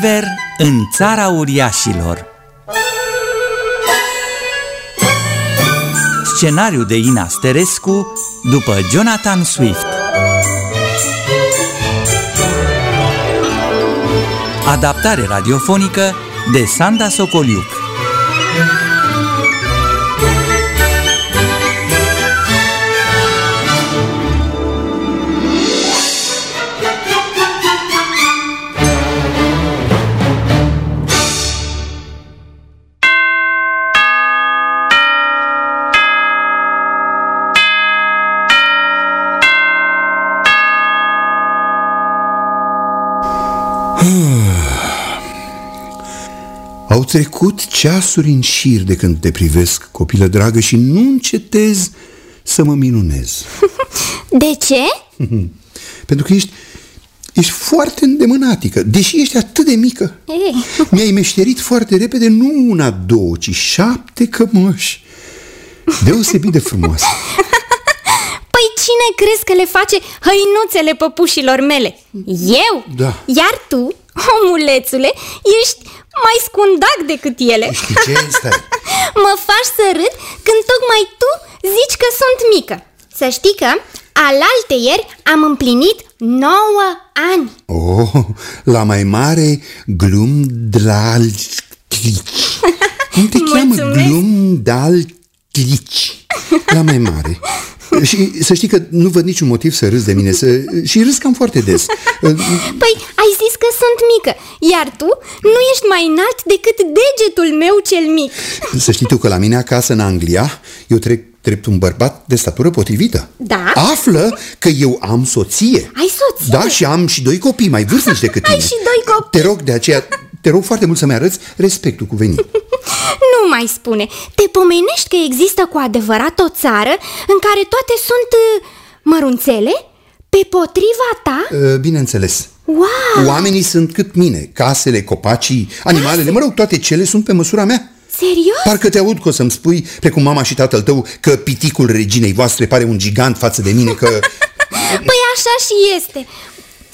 Gulliver în țara uriașilor. Scenariu de Ina Sterescu după Jonathan Swift. Adaptare radiofonică de Sanda Socoliuc trecut ceasuri în șir de când te privesc, copilă dragă, și nu încetez să mă minunez. De ce? Pentru că ești, ești foarte îndemânatică, deși ești atât de mică. Ei. Mi-ai meșterit foarte repede nu una, două, ci șapte cămăși. Deosebit de frumoase. Păi cine crezi că le face hăinuțele păpușilor mele? Eu? Da. Iar tu, omulețule, ești mai scundac decât ele. Știi ce? Stai. Mă faci să râd când tocmai tu zici că sunt mică. Să știi că alalte ieri am împlinit 9 ani. Oh, la mai mare glum dal Cum te cheamă Mulțumesc. glum dal La mai mare. Și să știi că nu văd niciun motiv să râzi de mine să... Și râs cam foarte des. Păi ai zis că sunt mică Iar tu nu ești mai înalt decât degetul meu cel mic Să știi tu că la mine acasă în Anglia Eu trec drept un bărbat de statură potrivită Da? Află că eu am soție Ai soție? Da, și am și doi copii mai vârstnici decât Ai tine și doi copii. Te rog de aceea, te rog foarte mult să-mi arăți respectul cuvenit Nu mai spune Te pomenești că există cu adevărat o țară În care toate sunt uh, mărunțele Pe potriva ta? Uh, Bineînțeles Wow! Oamenii sunt cât mine Casele, copacii, animalele Mă rog, toate cele sunt pe măsura mea Serios? Parcă te aud că o să-mi spui, precum mama și tatăl tău Că piticul reginei voastre pare un gigant față de mine Că... Păi așa și este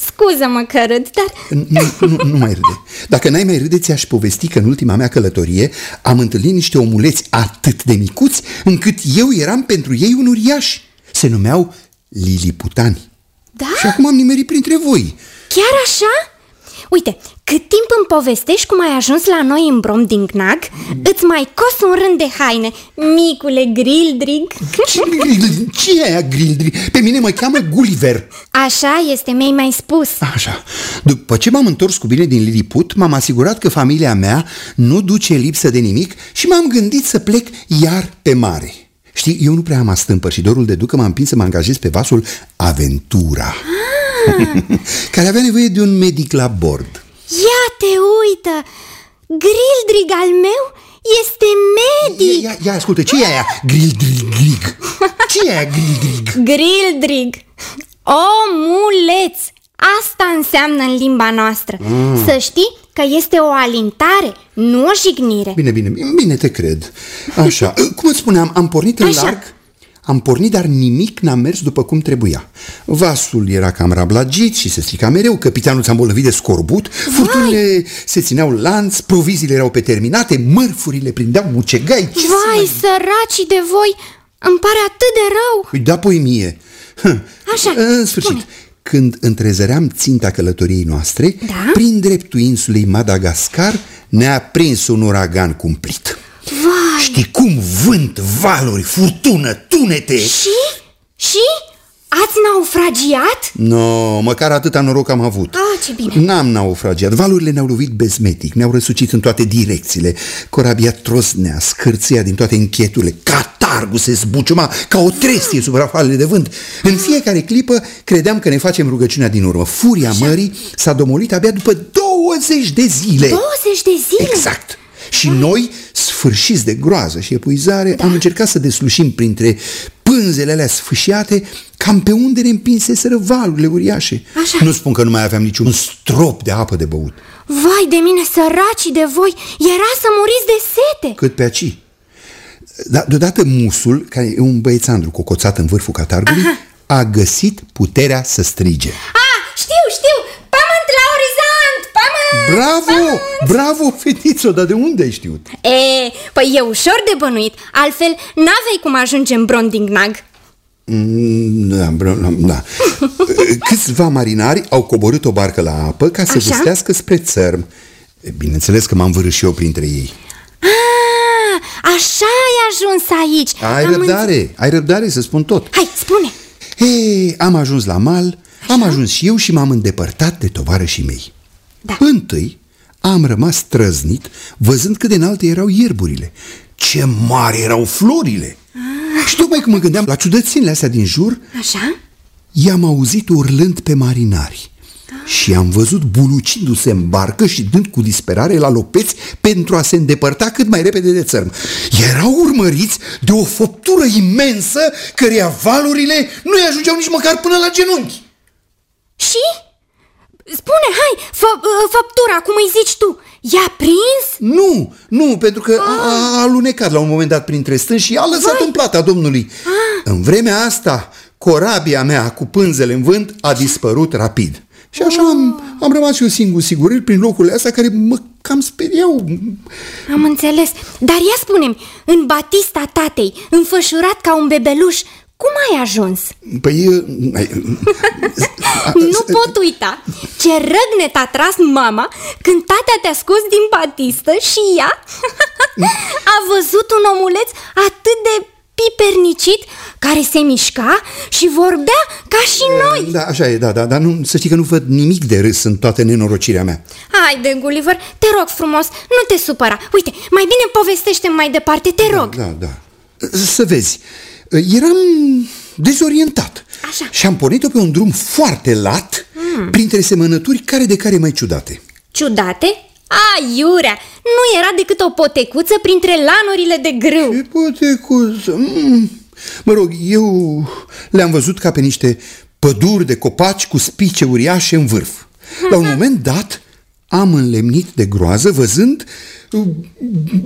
Scuză-mă că râd, dar Nu, nu, nu mai râde Dacă n-ai mai râde, ți-aș povesti că în ultima mea călătorie Am întâlnit niște omuleți atât de micuți Încât eu eram pentru ei un uriaș Se numeau liliputani Da? Și acum am nimerit printre voi chiar așa? Uite, cât timp îmi povestești cum ai ajuns la noi în Brom din Gnag Îți mai cos un rând de haine Micule grildrig Ce e aia, Grildri? Pe mine mă cheamă Gulliver Așa este, mi-ai mai spus Așa. După ce m-am întors cu bine din Lilliput, m-am asigurat că familia mea nu duce lipsă de nimic și m-am gândit să plec iar pe mare. Știi, eu nu prea am astâmpă și dorul de ducă m-a împins să mă angajez pe vasul Aventura, care avea nevoie de un medic la bord. Ia te uită! Grildrig al meu este medic! Ia, ia, ascultă, ce e aia? Grildrig. Ce e aia, grildrig? Grildrig! Omuleț! Asta înseamnă în limba noastră mm. Să știi că este o alintare, nu o jignire Bine, bine, bine te cred. Așa, cum îți spuneam, am pornit în Așa. larg, am pornit, dar nimic n-a mers după cum trebuia. Vasul era cam rablagit și se strica mereu, capitanul s-a îmbolnăvit de scorbut, furtunile se țineau lanț, proviziile erau pe terminate, mărfurile prindeau mucegai. Ce să Vai, mai- săraci de voi, îmi pare atât de rău Păi da, poi mie. Hă. Așa, În sfârșit, spune. când întrezăream ținta călătoriei noastre, Da? prin dreptul insulei Madagascar ne-a prins un uragan cumplit. Vai, Știi cum vânt, valuri, furtună, tunete și? Și? Ați naufragiat? No, măcar atâta noroc am avut Ah, ce bine N-am naufragiat, valurile ne-au lovit bezmetic Ne-au răsucit în toate direcțiile Corabia trosnea, scârția din toate încheturile Catargul se zbuciuma ca o trestie sub rafalele de vânt În fiecare clipă credeam că ne facem rugăciunea din urmă Furia mării s-a domolit abia după 20 de zile 20 de zile? Exact. Și noi, sfârșiți de groază și epuizare, da. am încercat să deslușim printre pânzele alea sfâșiate cam pe unde ne împinseseră valurile uriașe. Așa. Nu spun că nu mai aveam niciun strop de apă de băut. Vai de mine, săracii de voi, era să muriți de sete Cât pe aci. Dar deodată musul, care e un băiețandru cocoțat în vârful catargului, Aha. a găsit puterea să strige. Ah, știu, știu, pământ la orizont, pământ Bravo, bravo, fetițo, dar de unde ai știut? E, păi e ușor de bănuit, altfel n-avei cum ajunge în Brondingnag. Mm, Da, br- da. Câțiva marinari au coborât o barcă la apă ca să Așa? vâstească spre țărm. Bineînțeles că m-am vârât și eu printre ei. Ah, așa ai ajuns aici. Ai Am răbdare, ai răbdare să spun tot. înțe- Hai, spune. Ei, am ajuns la mal, am ajuns și eu și m-am îndepărtat de tovarășii mei. Da. Întâi am rămas trăznit văzând cât de înalte erau ierburile, ce mari erau florile. Și tocmai când mă gândeam la ciudățenile astea din jur, Așa? i-am auzit urlând pe marinari și am văzut bulucindu-se în barcă și dând cu disperare la lopeți pentru a se îndepărta cât mai repede de țărm. Erau urmăriți de o făptură imensă căreia valurile nu-i ajungeau nici măcar până la genunchi. Și? Spune, hai, fă, uh, făptura, cum îi zici tu, i-a prins? Nu, nu, pentru că a, a alunecat la un moment dat printre stânci și a lăsat în plata Domnului. În vremea asta, corabia mea cu pânzele în vânt a dispărut rapid. Și așa am, am rămas eu singur siguril prin locurile astea care mă cam speriau. Am înțeles, dar ia spune-mi, în batista tatei, înfășurat ca un bebeluș, cum ai ajuns? Păi... ai- Nu pot uita ce răgnet a tras mama când tatea te-a scos din batistă și ea a văzut un omuleț atât de pipernicit care se mișca și vorbea ca și noi. Da, așa e, da, da, dar nu, să știi că nu văd nimic de râs în toată nenorocirea mea. Haide, Gulliver, te rog frumos, nu te supăra. Uite, mai bine povestește mai departe, te rog. Da, da. Să vezi, eram dezorientat Așa. și am pornit-o pe un drum foarte lat, printre semănături care de care mai ciudate. Ciudate? Aiurea! Nu era decât o potecuță printre lanurile de grâu. Ce potecuță? Mm. Mă rog, eu le-am văzut ca pe niște păduri de copaci cu spice uriașe în vârf. La un moment dat am înlemnit de groază văzând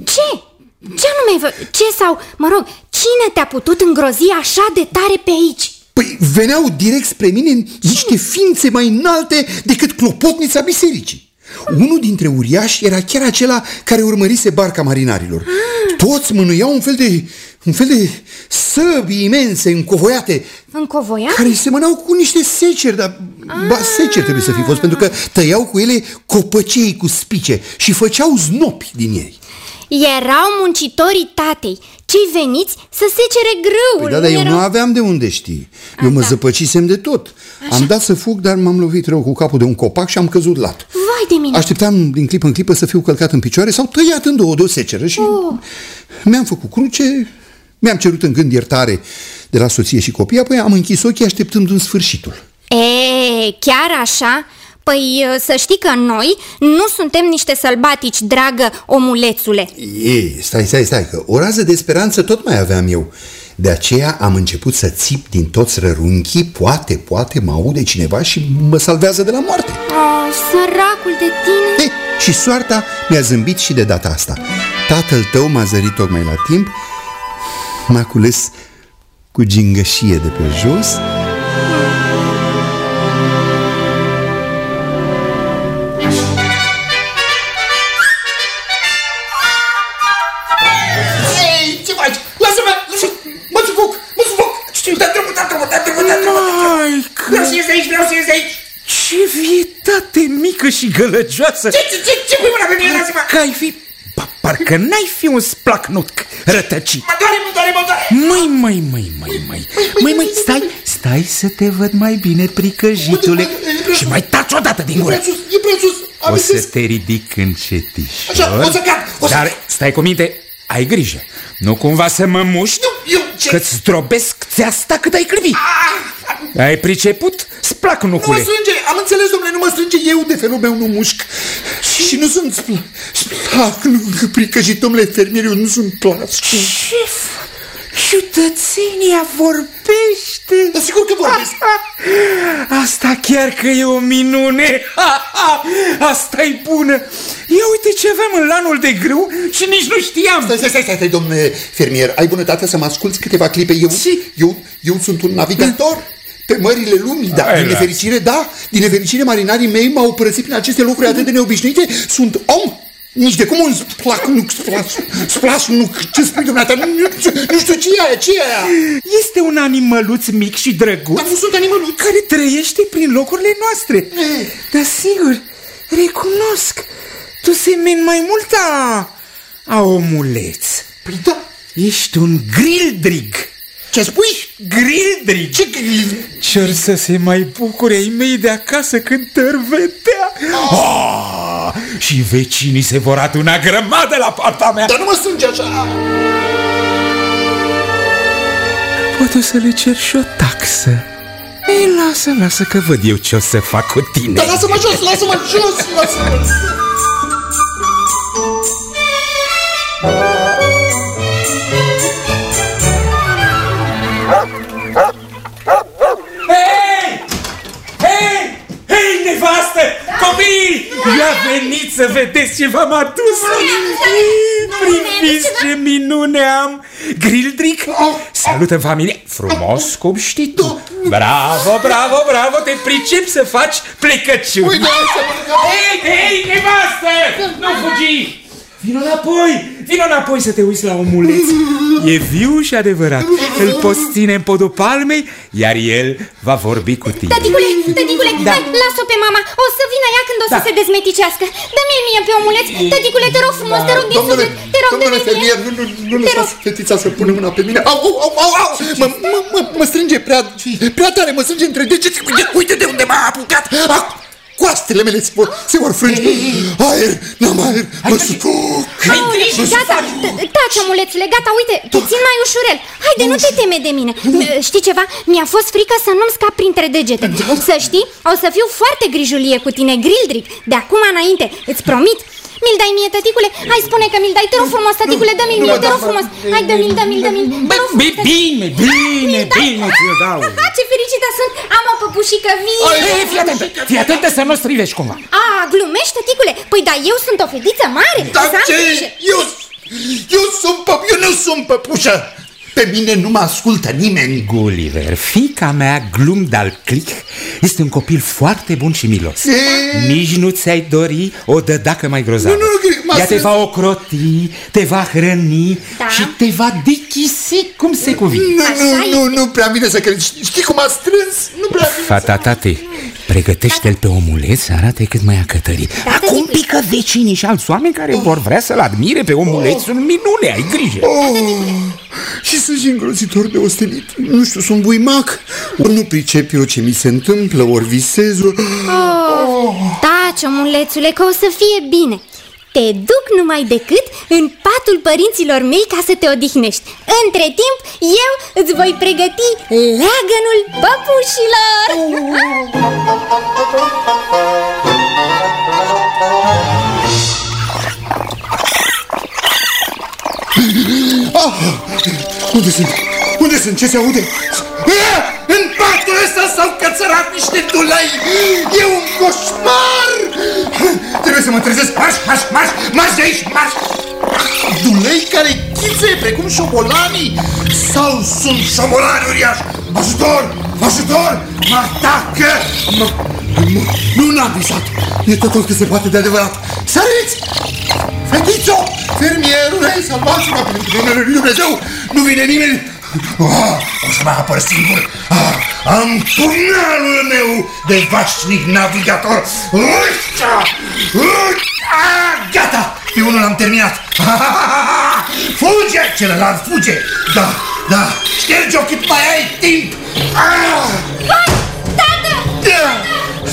Ce? Ce anume, vă- ce sau, mă rog, cine te-a putut îngrozi așa de tare pe aici? Păi veneau direct spre mine niște ființe mai înalte decât clopotnița bisericii. Unul dintre uriași era chiar acela care urmărise barca marinarilor. Toți mânuiau un fel de, un fel de săbi imense, încovoiate, Încovoia? care semănau cu niște seceri, dar ba, seceri trebuie să fi fost, pentru că tăiau cu ele copăcei cu spice și făceau znopi din ei. Erau muncitorii tatei, cei veniți să secere grâul. Păi da, dar eu erau... nu aveam de unde ști. Eu mă da. zăpăcisem de tot. Am dat să fug, dar m-am lovit rău cu capul de un copac și am căzut lat. Vai de mine! Așteptam din clipă în clipă să fiu călcat în picioare sau tăiat în două de o seceră și mi-am făcut cruce, mi-am cerut în gând iertare de la soție și copii, apoi am închis ochii așteptând un sfârșitul. E, chiar așa? Păi să știi că noi nu suntem niște sălbatici, dragă omulețule. Ei, stai, stai, stai, că o rază de speranță tot mai aveam eu. De aceea am început să țip din toți rărunchii, poate, poate mă aude cineva și mă salvează de la moarte. Oh, săracul de tine! Ei, și soarta mi-a zâmbit și de data asta. Tatăl tău m-a zărit tocmai la timp, m-a cules cu gingășie de pe jos Vreau să ies de aici, vreau să ies de aici! ce vietate mică și gălăgioasă Ce, ce, ce, ce pui mâna pe mine? Lasă-mă! Că ai fi... Pa, parcă n-ai fi un splacnut rătăcit Mă doare, mă doare, mă doare! Măi, măi, măi, măi, măi Măi, măi, stai, stai să te văd mai bine, pricăjitule Uite, e prea Și sus. mai taci odată din E gură prea sus, e prea sus! O să Amintesc. te ridic încetișor Așa, o să cad, o să Dar cad. stai cu minte, ai grijă Nu cumva să mă muști Nu, eu, ce? Că-ți zdrobesc țeasta cât ai clipi Ah, Ai priceput? Splac, Nu mă nucule strânge, am înțeles, domnule, nu mă strânge, eu de felul meu nu mușc. Și nu sunt spla, splac, nu, pricăjit, domnule fermier, eu nu sunt plac. Ce Ciudățenia vorbește Dar sigur că vorbesc. Asta chiar că e o minune asta e bună Ia uite ce avem în lanul de grâu și nici nu știam Stai, stai, stai, stai, stai, domnule fermier, ai bunătatea să mă asculți câteva clipe? Eu, Ce? eu, eu sunt un navigator Pe mările lumii, da, Hai, din las. nefericire, da, din nefericire marinarii mei m-au părăsit prin aceste locuri atât de neobișnuite, sunt om, nici de cum un splacnuc, splas, splasnuc, ce spui dumneata, nu, nu, nu știu ce e aia, ce e aia? Este un animăluț mic și drăguț Dar nu sunt animăluți. care trăiește prin locurile noastre. Dar sigur, recunosc, tu semeni mai mult a, a omuleț. Păi da, Ești un grildrig. Ce spui? Grildrig. Ce grill? Ce să se mai bucure ai mei de acasă când te vedea? Oh, și vecinii se vor aduna grămadă la partea mea. Dar nu mă strânge așa. Poate o să le cer și o taxă. Ei, lasă, lasă că văd eu ce o să fac cu tine. Dar lasă-mă jos, lasă-mă jos, lasă-mă. Hei! Copii! Ia veniți să vedeți ce v-am adus! Priviți ce minune am! Grildric, salută în familie! Frumos cum știi tu! Bravo, bravo, bravo! Te pricep să faci plecăciuni! Uite, asta Hei, hei, nevastă! Nu fugi! Vino înapoi! Vino înapoi să te uiți la omuleț! E viu și adevărat! Îl poți ține în podul palmei, iar el va vorbi cu tine. Tăticule, tăticule, Da. hai, las-o pe mama O să vină ea când o să Da. se dezmeticească Dă-mi mie pe omuleț Tăticule, te rog frumos, te rog din Domnule, suflet Te rog, domnule dă-mi mie fermier, nu, nu, nu Te lăsați rog. fetița să pună mâna pe mine. Au, au, au, au, au. Mă, mă, mă, mă strânge prea, prea tare, mă strânge între degete. Uite, uite de unde m-a apucat. Ah, coastele mele se vor, se vor frânge. Aer, n-am aer, mă sufoc. Aoleu, Gata, t- taci omulețule, gata, uite, te țin mai ușurel. Haide, nu te teme de mine. M- Știi ceva? Mi-a fost frică să nu-mi scap printre degete. Să știi, o să fiu foarte grijulie cu tine, Grildric. De acum înainte, îți promit Mi-l dai mie, tăticule? Hai, spune că mi-l dai, te rog frumos, tăticule, dă-mi-l mie, te rog frumos Hai, dă-mi-l, dă-mi-l, dă-mi-l Te rog frumos, tăticule. Bine, bine, bine ți-o dau. Ha, ce fericită sunt! Am o păpușică vie! Ei, fii atentă, fii atentă să nu strivești cumva. A, glumești, tăticule? Păi da, eu sunt o fetiță mare! Dar să am ce? grijă. Eu, eu sunt pă, eu nu sunt păpușă. Pe mine nu mă ascultă nimeni. Gulliver, fica mea, Glum dal Click, este un copil foarte bun și milos. E? Nici nu ți-ai dori o dădacă mai grozavă. Nu, nu, nu, m-a Ea te strâns. va ocroti, te va hrăni Da. și te va dechisi cum se cuvine. Nu, Așa nu, nu, nu prea bine să crezi. Știi cum a strâns? Nu prea bine. Fata tate, pregătește-l pe omuleț să arate cât mai acătărit. Da, Acum tăticule. pică vecinii și alți oameni care vor vrea să-l admire pe omuleț. Sunt minune, ai grijă. Oh, și sunt și îngrozitor de ostenit. Nu știu, sunt buimac. Ori nu pricep eu ce mi se întâmplă, ori visez. ori- Oh, taci, omulețule, că o să fie bine Te duc numai decât în patul părinților mei ca să te odihnești Între timp, eu îți voi pregăti leagănul păpușilor Ah, unde sunt? Unde sunt? Ce se aude? Ah, în patul ăsta s-au cățărat niște dulai! E un coșmar! Trebuie să mă trezesc! Marș, marș, marș! Marș de aici, marș! Dulei care chițe precum șobolanii? Sau sunt șobolani uriași? Ajutor! Ajutor! Mă atacă! Mă... mă... Nu, n-am visat! E totul cât se poate de adevărat! Săriți! Fetițo! Fermierule, salvați-mă pentru numele lui Dumnezeu! Nu vine nimeni! Ah, o să mă apăr singur! Ah, am pumnalul meu de vașnic navigator! Uita! Ah, gata! Pe unul am terminat! Ah, fuge! Celălalt fuge! Da, da! Șterge-o cât mai ai timp! Ah, Tată! da.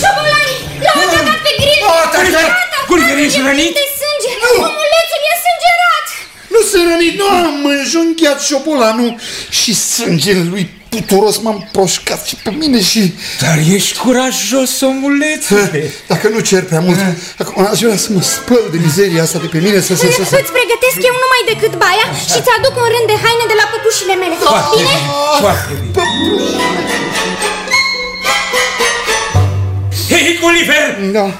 Șobolanii! L-au atacat pe grill! Oh, tată! Tată! Gulliver, ești plin rănit? de sânge! Nu! Omulețul e sângerat! Nu sunt rănit, nu am înjunghiat șopolanul și sângele lui puturos m-a împroșcat și pe mine și... Dar ești curajos, omulețule. Dacă nu cer prea mult, acum aș vrea să mă spăl de mizeria asta de pe mine, să... să, să, să... Îți pregătesc eu numai decât baia și ți-aduc un rând de haine de la păpușile mele Foarte Bine? bine, foarte bine. Hei, Gulliver! Da.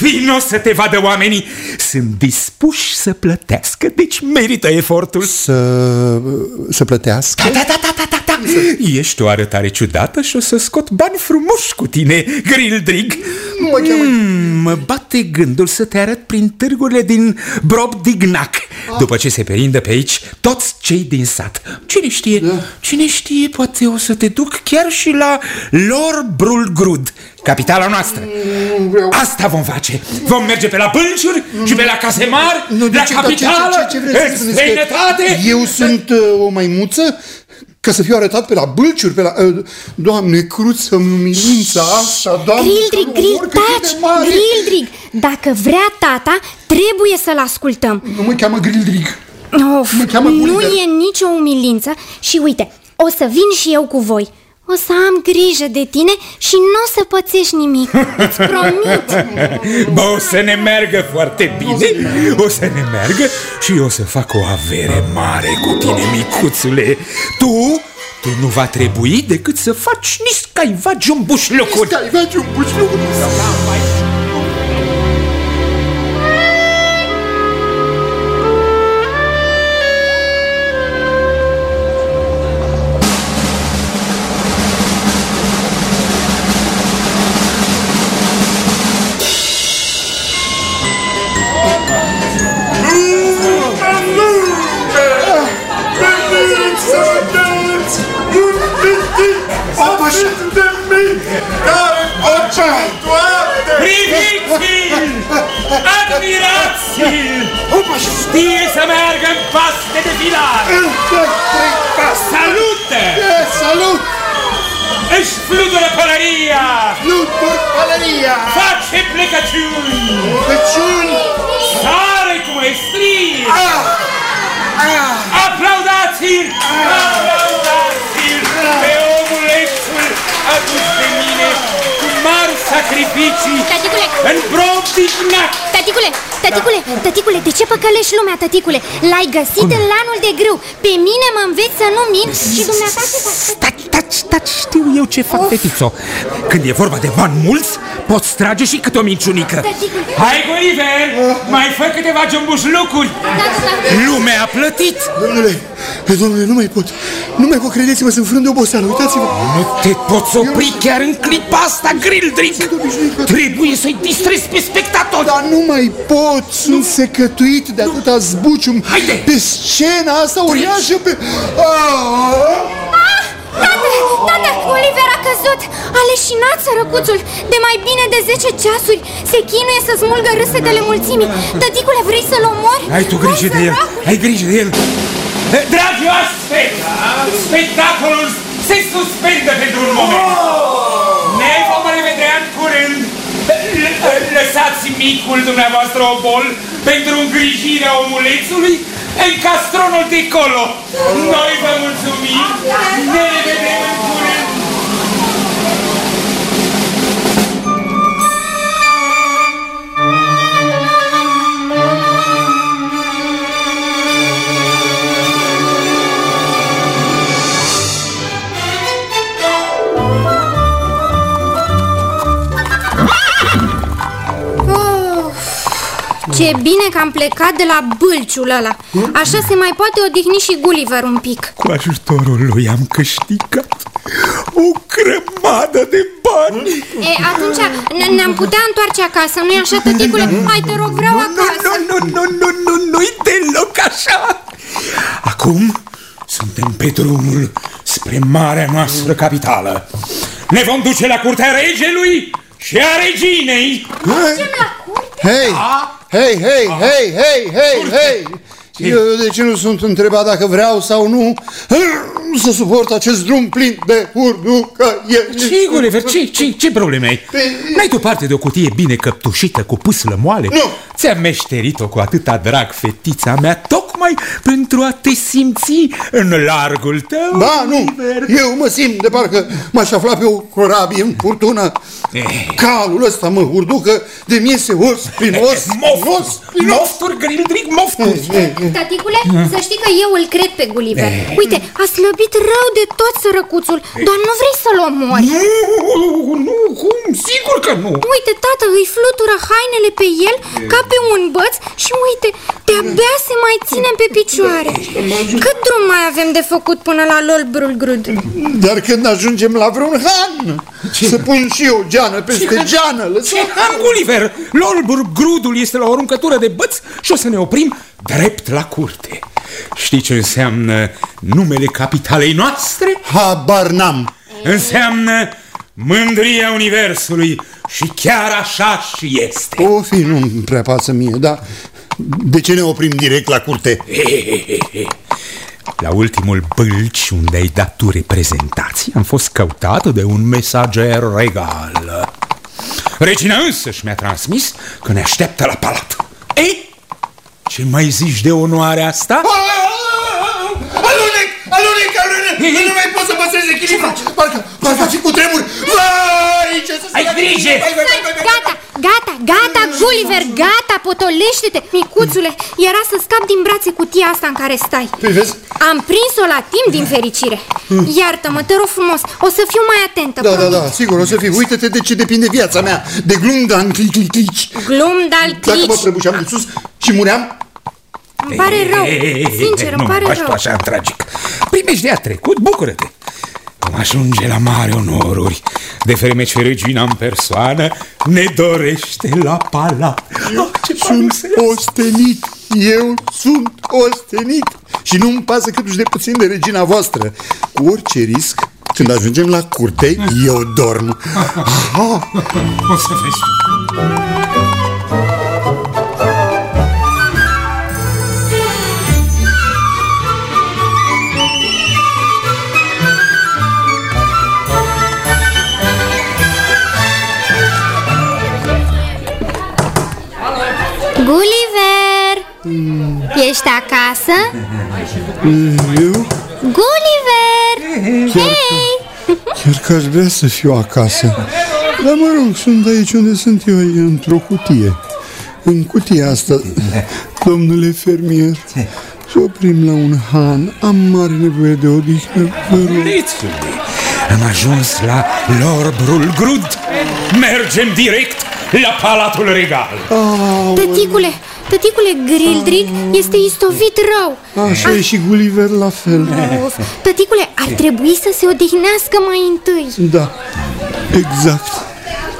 Vino să te vadă oamenii! Sunt dispuși să plătească, deci merită efortul. Să... să plătească? Da, da, da, da, da, da. Ești o arătare ciudată și o să scot bani frumoși cu tine, Grildrig? Nu mă cheamă... mm, Mă bate gândul să te arăt prin târgurile din Brobdignac. După ce se perindă pe aici toți cei din sat. Cine știe, da. cine știe, poate o să te duc chiar și la Lorbrulgrud Capitala noastră. Asta vom face. Vom merge pe la Bâlciuri și pe la Casemar Nu, de La ce, dar capitală, ce, ce, ce vreți să în spuneți? Că străinătate. Eu sunt uh, o maimuță? Ca să fiu arătat pe la bâlciuri, pe la... Uh, doamne, cruță-mi umilința asta, doamne, Grildrig, că Grild, oricât e de taci! mare. Grildrig, dacă vrea tata, trebuie să-l ascultăm Nu mă cheamă Grildrig. Of, Mă cheamă nu Gulliver. e nicio umilință și uite, o să vin și eu cu voi o să am grijă de tine și nu o să pățești nimic. Îți promit. Bă, o să ne meargă foarte bine. O să ne meargă și eu o să fac o avere mare cu tine, micuțule. Tu, tu nu va trebui decât să faci niscaiva jumbuș lucruri Stai, Știe să meargă în paste de filar Salută! Salut! Își fludură pălăria Flutur pălăria! Face plecăciuni Crăciun! Sare cu maestrie Aplaudați-l! Aplaudați-l pe omulețul adus de mine cu mari sacrificii Tăticule! în Brobdignac! Tăticule, tăticule, tăticule, de ce păcălești lumea, tăticule? L-ai găsit în lanul de grâu Pe mine mă înveți să nu mint și dumneata ce faci? Taci, taci, taci, știu eu ce fac, fetițo Când e vorba de bani mulți, poți trage și câte o minciunică Tăticule. Hai, Gulliver, mai fă câteva jumbușlucuri Da, da, da. Lumea a plătit Domnule, domnule, nu mai pot. Nu mai pot, credeți-mă, sunt frânt de oboseală. Uitați-vă. Nu te poți opri chiar în clipa asta, Grildric Trebuie să-i distrezi pe spectatori Dar nu mai pot, sunt secătuit de atâta zbucium Haide! Pe scena asta uriașă pe... Ah! Tată, tată, Oliver a căzut. A leșinat sărăcuțul. De mai bine de 10 ceasuri Se chinuie să smulgă râsetele mulțimii. Tăticule, vrei să-l omori? Ai tu grijă Hai, de el, săracul. ai grijă de el. Dragi oaspeți, spectacolul se suspendă pentru un moment. Ne vom revedea în curând. L- Lăsați micul dumneavoastră obol pentru îngrijirea omulețului în castronul de colo Noi vă mulțumim, ne revedem în curând Ce bine că am plecat de la bâlciul ăla. Așa se mai poate odihni și Gulliver un pic. Cu ajutorul lui am câștigat o grămadă de bani. E, atunci ne- ne-am putea întoarce acasă, nu-i așa, tăticule? Hai, te rog, vreau acasă. Nu, nu, nu, nu, nu, nu-i deloc așa. Acum suntem pe drumul spre marea noastră capitală. Ne vom duce la curtea regelui și a reginei. Hei! Hei, hei, hei, hei, hei, hei! Eu de ce nu sunt întrebat dacă vreau sau nu să suport acest drum plin de urducăieri? Ce, Gulliver, ce, ce, ce probleme ai? N-ai tu parte de o cutie bine căptușită cu pâslă moale? Nu. Ți-am meșterit-o cu atâta drag, fetița mea, tocmai pentru a te simți în largul tău, Ba, nu, Gulliver. eu mă simt de parcă m-aș afla pe o corabie în furtună. Eh. Calul ăsta mă urducă de miese os prin os, os Mofturi, prin os. mofturi, Grildrig, mofturi. Tăticule, să știi că eu îl cred pe Gulliver. Uite, a slăbit rău de tot sărăcuțul. Doar nu vrei să-l omori. Nu, nu, cum? Sigur că nu. Uite, tată, îi flutură hainele pe el ca pe un băț Și uite, de-abia se mai ține pe picioare. Cât drum mai avem de făcut până la Lolbrul Grud? Dar când ajungem la vreun han Să pun și eu geană peste geană Ce han, Gulliver? Lolbur Grudul este la o aruncătură de băți și o să ne oprim drept la curte. Știi ce înseamnă numele capitalei noastre? Habar n-am. Înseamnă mândria Universului și chiar așa și este. O fi, nu prea pasă mie, dar de ce ne oprim direct la curte? La ultimul bălci unde ai dat tu reprezentații Am fost căutat de un mesager regal Regina însăși mi-a transmis că ne așteaptă la palat Ei, ce mai zici de onoarea asta? Alunec! Alunec! Alunec! Nu mai pot să păstrez echilibru! Parcă, parcă fi cu tremur! Vai, ce să Ai grijă! Gata, gata, gata, Gulliver, gata, potolește-te Micuțule, era să scap din brațe cutia asta în care stai Păi vezi? Am prins-o la timp din fericire Iartă-mă, te rog frumos, o să fiu mai atentă Da, da, promis. da, sigur, o să fii Uită-te de ce depinde viața mea De glumdan clic, clic, clic Glum dal Dacă mă clici prăbușeam de sus și muream Îmi pare rău, sincer, îmi nu pare mă faci tu rău. așa în tragic. Primești de a trecut, bucură-te. Vom ajunge la mare onoruri. De vreme ce regina în persoană Ne dorește la palat. Oh, ce Sunt sunt ostenit. Eu sunt ostenit. Și nu-mi pasă cât de puțin de regina voastră. Cu orice risc Când ajungem la curte, eu dorm. Aha. O să vezi Ești acasă? Eu? Gulliver! Hei! chiar că aș vrea să fiu acasă. Dar mă rog, sunt aici unde sunt eu, e într-o cutie. În cutia asta, domnule fermier Să oprim la un han. Am mare nevoie de odihnă Vă rog. Lițule, am ajuns la Lorbrul Grud. Mergem direct la Palatul Regal. Tăticule, tăticule Grildrig este istovit rău. Așa e și Gulliver la fel. Of, Tăticule, ar trebui să se odihnească mai întâi. Da, exact.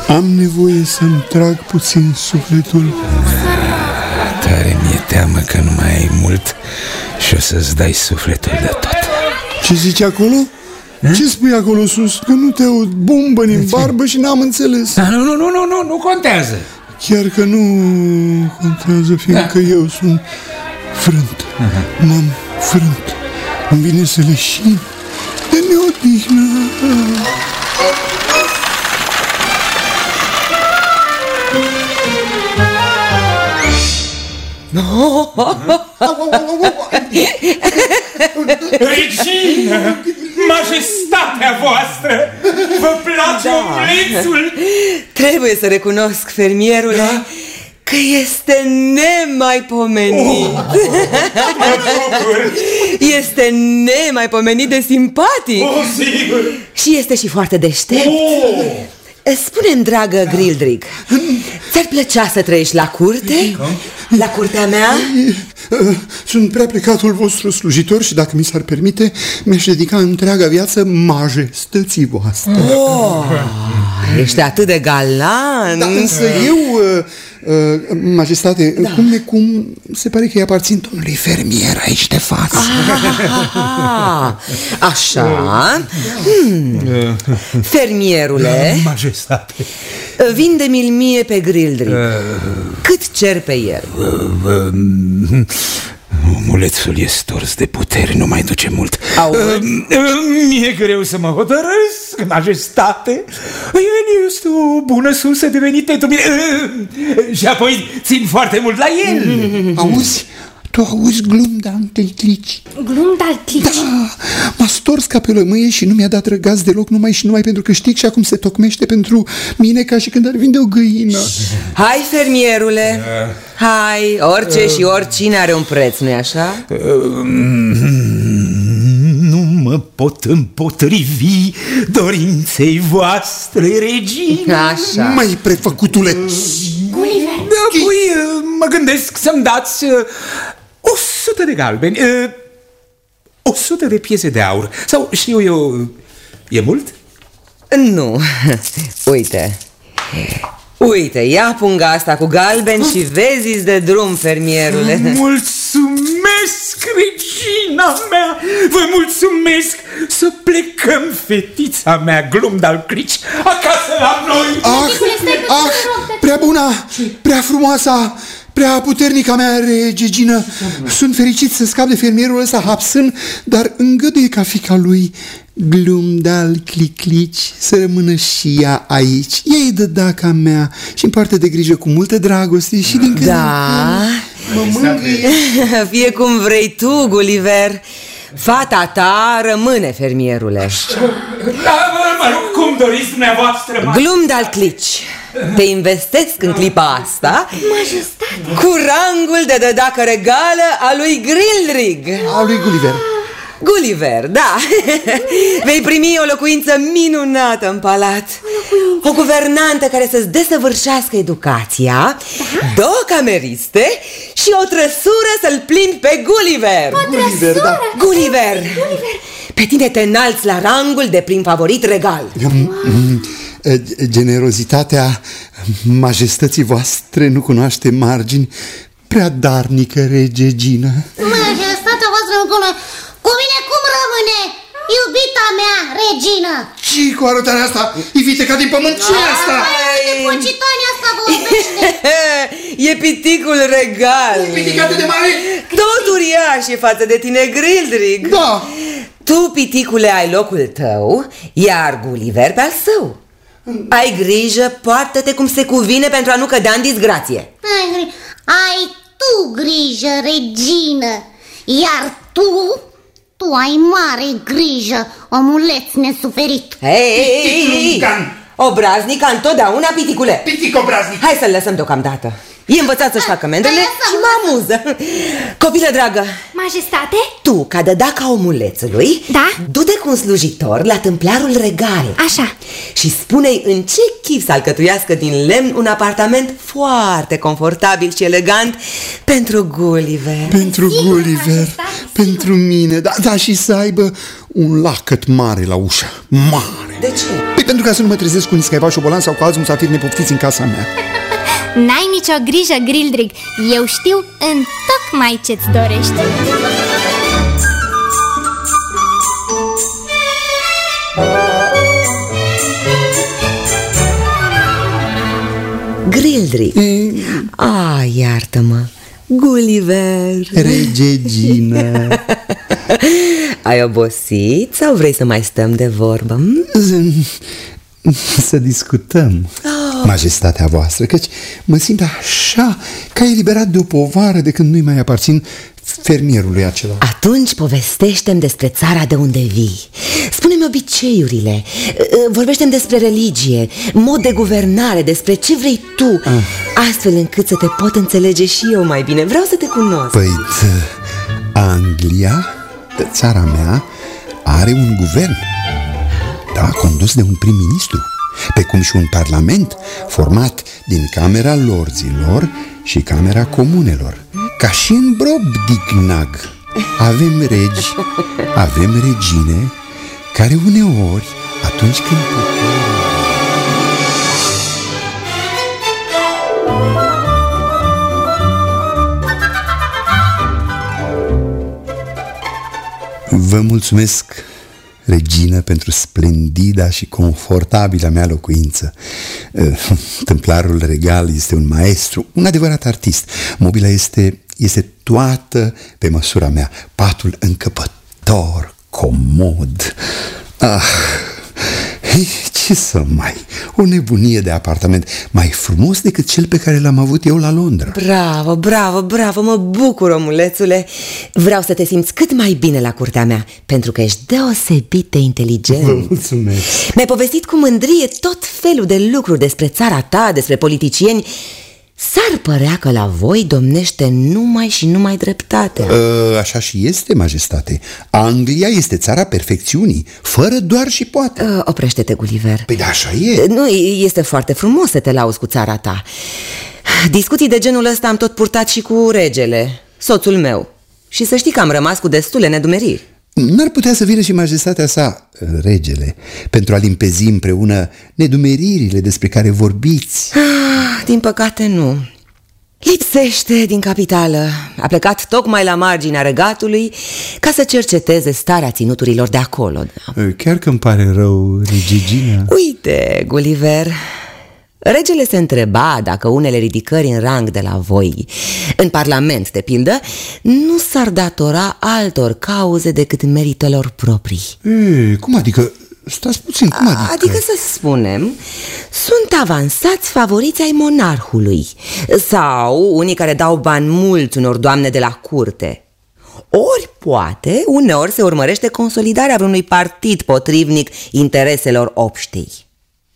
Am nevoie să-mi trag puțin sufletul. Tare mi-e teamă că nu mai ai mult Și o să-ți dai sufletul de tot. Ce zici acolo? Ce spui acolo sus? Că nu te aud. Bombă în barbă și n-am înțeles. Nu, nu, nu, nu, nu, nu contează Chiar că nu contează, fiindcă eu sunt frânt. M-am frânt. Îmi vine să leșin de neodihnă. Regină, majestatea voastră Vă place da. omulețul? Trebuie să recunosc, fermierule, da? că este nemaipomenit. Mă bucur Este nemaipomenit de simpatic. O, sigur Și este și foarte deștept. oh. Spune-mi, dragă Grildrig, ți-ar plăcea să trăiești la curte? La curtea mea? Sunt prea plecatul vostru slujitor și dacă mi s-ar permite Mi-aș dedica întreaga viață majestății voastre Oh, ești atât de galant. Da, însă eu, uh, uh, majestate, da. cum necum se pare că îi aparțin domnului fermier aici de față Aha, așa. Hmm. Fermierule, Majestate vinde-mi-l mie pe Grildrig. Cât cer pe el? Omulețul e stors de puteri, nu mai duce mult Auzi? Mi-e greu să mă hotărăsc, majestate El este o bună sursă de venit pentru mine Și apoi țin foarte mult la el Auzi? Tu auzi glum de clici Glum dal clici Da, m-a stors ca pe lămâie și nu mi-a dat răgaz deloc numai și numai pentru că știi și acum se tocmește pentru mine ca și când ar vinde o găină. Hai, fermierule, hai, orice și oricine are un preț, nu-i așa? Nu mă pot împotrivi dorinței voastre, regina Așa. Mai prefăcutule. Apoi mă gândesc să-mi dați uh, o 100 de galbeni, uh, 100 de piese de aur. Sau știu eu, e mult? Nu, uite. Uite, ia punga asta cu galben și vezi de drum, fermierule. Mulțumesc, regina mea. Vă mulțumesc Să plecăm, fetița mea Glum de-al clici Acasă la noi. Ah, ah, prea bună, prea frumoasa Prea puternica mea regină Sunt fericit să scap de fermierul ăsta hapsân Dar îngăduie ca fica lui Glumdal cliclici să rămână și ea aici. Ea e dădaca mea și în parte de grijă cu multă dragoste și din când Da, mă mângâie. Fie cum vrei tu, Gulliver Fata ta rămâne, fermierule da, mă, mă rog, cum doriți dumneavoastră mă... Glumdal clici te investesc în clipa asta Majestate! Cu rangul de dădacă regală a lui Grildrig A lui Gulliver. Gulliver, da. Vei primi o locuință minunată în palat. O guvernantă care să-ți desăvârșească educația Două cameriste și o trăsură să-l plimbi pe Gulliver. Gulliver, da. Gulliver. Pe tine te înalți la rangul de prim favorit regal. Mm, Generozitatea majestății voastre nu cunoaște margini Prea darnică regegină Majestatea voastră încolo Cu mine cum rămâne iubita mea, regină? Ce cu arătarea asta? Ivite ca din pământ, ce e asta? De pocitania asta vorbește E piticul regal Pitic atât de mare? Tot uriaș e față de tine, Grildrig Da Tu, piticule, ai locul tău, iar Gulliver pe al său Ai grijă, poartă-te cum se cuvine pentru a nu cădea în disgrație. Ai, gri- ai tu grijă, regină Iar tu, tu ai mare grijă, omuleț nesuferit. Hei, hei, hei, hei. Piticuncan. Obraznica întotdeauna, piticule. Pitic obraznic Hai să-l lăsăm deocamdată E învățat să-și facă mendele Lăsăm, și mă amuză Copilă dragă, Majestate? tu, ca dădaca omulețului Da? Du-te cu un slujitor la templarul regal Așa. Și spune-i în ce chip să alcătuiască din lemn un apartament foarte confortabil și elegant pentru Gulliver Pentru Sigur, Gulliver, majestate, pentru mine Da, da, și să aibă un lacăt mare la ușă Mare De ce? Păi pentru ca să nu mă trezesc cu un scaiva șobolan sau cu alți musafiri nepoftiți în casa mea N-ai nicio grijă, Grildrig Eu știu în tocmai ce-ți dorești. Grildric Ah, iartă-mă. Gulliver. Regegină Ai obosit sau vrei să mai stăm de vorbă? Hm? Să discutăm Majestatea voastră Căci mă simt așa Ca eliberat de o povară De când nu-i mai aparțin fermierului acela. Atunci povestește-mi despre țara de unde vii. Spune-mi obiceiurile. Vorbește-mi despre religie Mod de guvernare Despre ce vrei tu Astfel încât să te pot înțelege și eu mai bine. Vreau să te cunosc. Păi, t- Anglia, țara mea, are un guvern Da, condus de un prim-ministru Pe cum și un parlament format din Camera Lorzilor și Camera Comunelor. Ca și în Brobdignag Avem regi, avem regine Care uneori, atunci când poporul Vă mulțumesc, regină, pentru splendida și confortabilă mea locuință. Eh, Templarul regal este un maestru, un adevărat artist. Mobila este, este toată pe măsura mea. Patul încăpător, comod. Ah, Ei, ce să mai... O nebunie de apartament. Mai frumos decât cel pe care l-am avut eu la Londra. Bravo, bravo, bravo, mă bucur, omulețule. Vreau să te simți cât mai bine la curtea mea Pentru că ești deosebit de inteligent. Mulțumesc. Mi-ai povestit cu mândrie tot felul de lucruri despre țara ta, despre politicieni S-ar părea că la voi domnește numai și numai dreptate Uh, Așa și este, majestate. Anglia este țara perfecțiunii, fără doar și poate. uh, Oprește-te, Gulliver Păi da, așa e. Nu, este foarte frumos să te lauzi cu țara ta Discuții de genul ăsta am tot purtat și cu regele, soțul meu Și să știi că am rămas cu destule nedumeriri N-ar putea să vină și majestatea sa, regele, pentru a limpezi împreună nedumeririle despre care vorbiți ah, Din păcate nu Lipsește din capitală. A plecat tocmai la marginea regatului ca să cerceteze starea ținuturilor de acolo. Da. Chiar că îmi pare rău, regigina. Uite, Gulliver, Regele se întreba dacă unele ridicări în rang de la voi, în parlament, de pildă, nu s-ar datora altor cauze decât meritelor proprii. E, cum adică? Stați puțin, cum adică? Adică să spunem, sunt avansați favoriți ai monarhului Sau unii care dau bani mulți unor doamne de la curte ori poate, uneori se urmărește consolidarea vreunui partid potrivnic intereselor obștei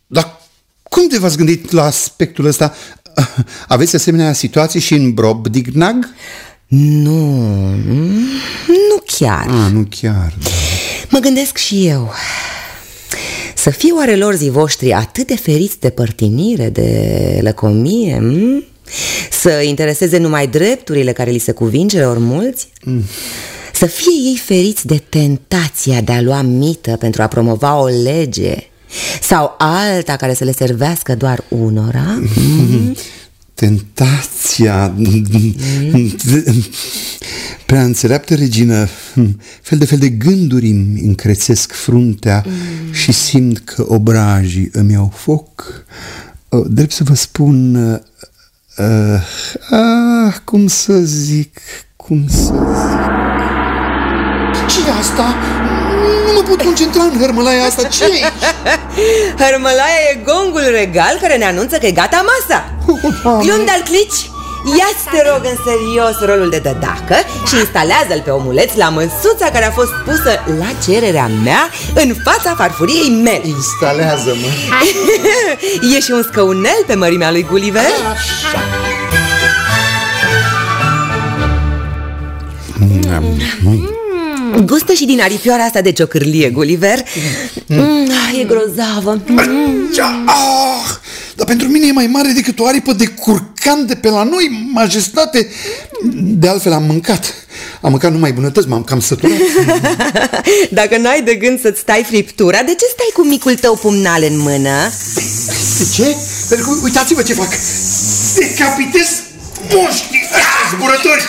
Dar cum te v-ați gândit la aspectul ăsta? Aveți asemenea situații și în Brobdignag? Nu, nu chiar A, nu chiar da. Mă gândesc și eu să fie oare lorzii voștri atât de feriți de părtinire, de lăcomie, m? să intereseze numai drepturile care li se cuvin celor mulți? Mm. Să fie ei feriți de tentația de a lua mită pentru a promova o lege sau alta care să le servească doar unora? Mm? Tentația mm. Prea înțeleaptă regină Fel de fel de gânduri îmi încrețesc fruntea mm. Și simt că obrajii îmi iau foc Drept să vă spun uh, uh, Cum să zic Cum să zic ce e asta? Nu mă pot concentra în hărmălaia asta, ce e? Hărmălaia e gongul regal care ne anunță că e gata masa. Glundal clici Ia-ți, te rog, în serios rolul de dădacă și instalează-l pe omuleț la măsuța care a fost pusă la cererea mea în fața farfuriei mele. Instalează-mă. E și un scăunel pe mărimea lui Gulliver? Așa. Mm. Gustă și din aripioara asta de ciocârlie, Gulliver. Mm, E grozavă. Mm. ah, Dar pentru mine e mai mare decât o aripă de curcan de pe la noi, majestate. De altfel am mâncat. Am mâncat numai bunătăți, m-am cam săturat. Dacă n-ai de gând să-ți stai friptura, de ce stai cu micul tău pumnal în mână? De ce? Pentru că uitați-vă ce fac. Decapitez puști zburători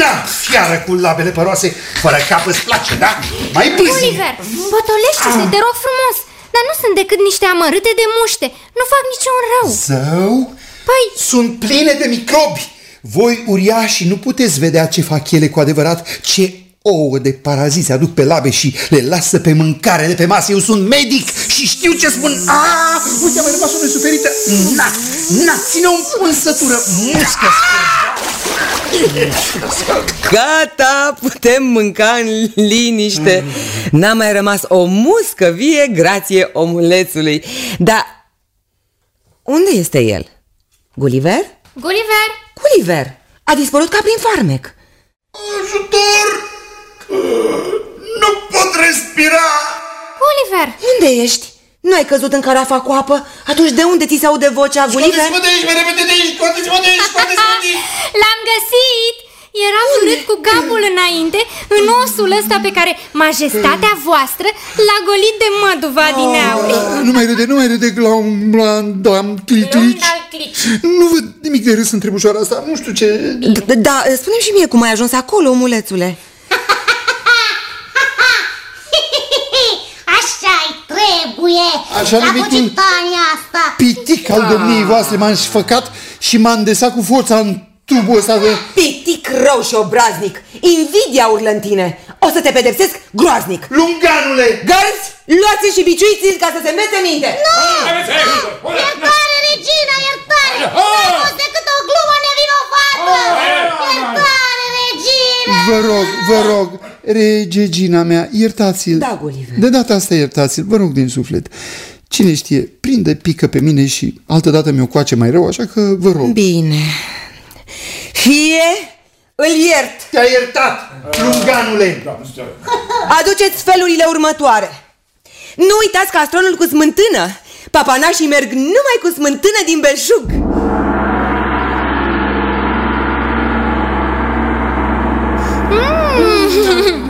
Na, fiară cu labele păroase Fără cap îți place, da? Mai bâzi Oliver, îmbotolește-te, ah. te rog frumos Dar nu sunt decât niște amărâte de muște Nu fac niciun rău Zău? Păi... Sunt pline de microbi voi uriașii nu puteți vedea ce fac ele cu adevărat, ce ouă de paraziți aduc pe labe și le lasă pe mâncare de pe masă. Eu sunt medic și știu ce spun. Ah, uite, mai rămas o nesuferită. Na, na, ține un în sătură. Muscă Gata, putem mânca în liniște. N-a mai rămas o muscă vie grație omulețului. Dar unde este el? Gulliver? Gulliver? Gulliver, a dispărut ca prin farmec. Ajutor! Nu pot respira! Oliver! Unde ești? Nu ai căzut în carafa cu apă? Atunci de unde ți se aude vocea, Gulliver? Scoateți-mă de aici, mai repede de aici! Scoateți-mă de aici, scoateți-mă de aici! L-am găsit! Era urât cu capul înainte în osul ăsta pe care majestatea voastră l-a golit de măduva din aur. Nu mai râde, nu mai râde, am clici. Nu văd nimic de râs în trebușoara asta, nu știu ce... Da, spune și mie cum ai ajuns acolo, omulețule. Trebuie Așa la asta. Pitic al domniei voastre. M-am șfăcat și m-am desat cu forța în tubul ăsta de... Pitic rău și obraznic. Invidia urlă în tine. O să te pedepsesc groaznic. Lunganule! Gărzi, luați și biciuiți ca să se mete minte. Nu! Iertare, regina, iertare Nu a fost decât o glumă nevinovată. Iertare, regina Vă rog, vă rog Regina mea, iertați-l. Da, Gulliver. De data asta iertați-l, vă rog din suflet. Cine știe, prinde, pică pe mine și altădată mi-o coace mai rău, așa că vă rog. Bine. Fie îl iert. Te-a iertat, lunganule. Aduceți felurile următoare. Nu uitați castronul cu smântână Papanașii merg numai cu smântână din belșug mm.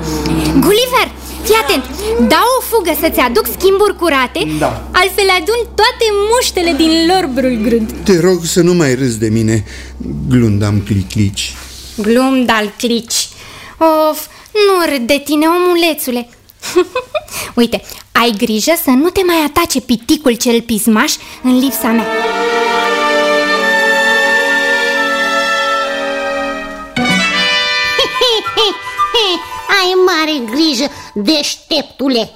Fii atent, dau o fugă să-ți aduc schimburi curate Da. Altfel adun toate muștele din lorbrul grând Te rog să nu mai râzi de mine, glundam cliclici. Glum dal clici Of, nu râd de tine, omulețule. Uite, ai grijă să nu te mai atace piticul cel pismaș în lipsa mea Ai mare grijă, deșteptule.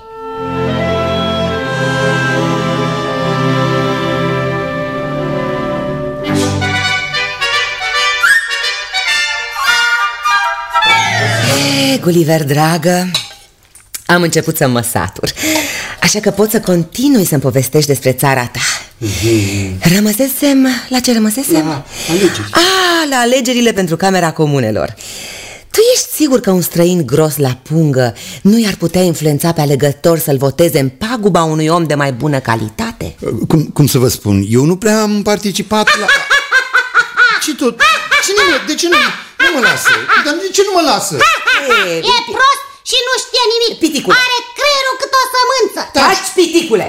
E, Gulliver, dragă, am început să mă satur. Așa că pot să continui să-mi povestești despre țara ta. Rămăsesem... La ce rămăsesem? La alegeri. Ah, la alegerile pentru Camera Comunelor Tu ești sigur că un străin gros la pungă nu i-ar putea influența pe alegător să-l voteze în paguba unui om de mai bună calitate? Cum, cum să vă spun, eu nu prea am participat la... Ce tot? Cine mă, de ce nu, nu mă lasă? Dar de ce nu mă lasă? E, E prost și nu știe nimic Piticule. Are creierul cât o sămânță Taci, piticule!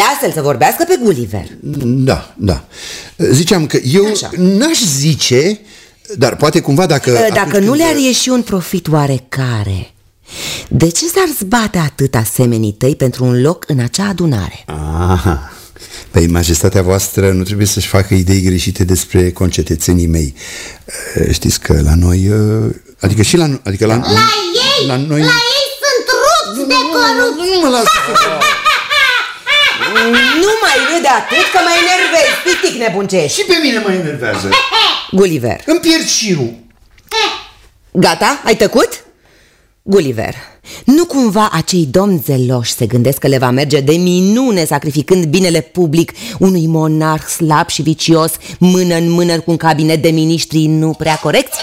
Lasă-l să vorbească pe Gulliver Da, da. Ziceam că eu Așa. n-aș zice, dar poate cumva dacă... Dacă atunci nu când- le-ar ieși un profit oarecare De ce s-ar zbate atât asemenii tăi pentru un loc în acea adunare? Aha. Păi, majestatea voastră nu trebuie să-și facă idei greșite despre concetățenii mei. Eh, Știți că la noi, eh, adică și la, no- adică la, La ei, la noi... la ei sunt rupți de corupți Nu mă lasă Nu mai râde atât că mă enervezi, pitic nebun ce ești Și pe mine mă enervează. Gulliver, Îmi pierd șirul. gata? Ai tăcut? Gulliver, nu cumva acei domni zeloși se gândesc că le va merge de minune sacrificând binele public unui monarh slab și vicios, mână în mână cu un cabinet de miniștri nu prea corecți?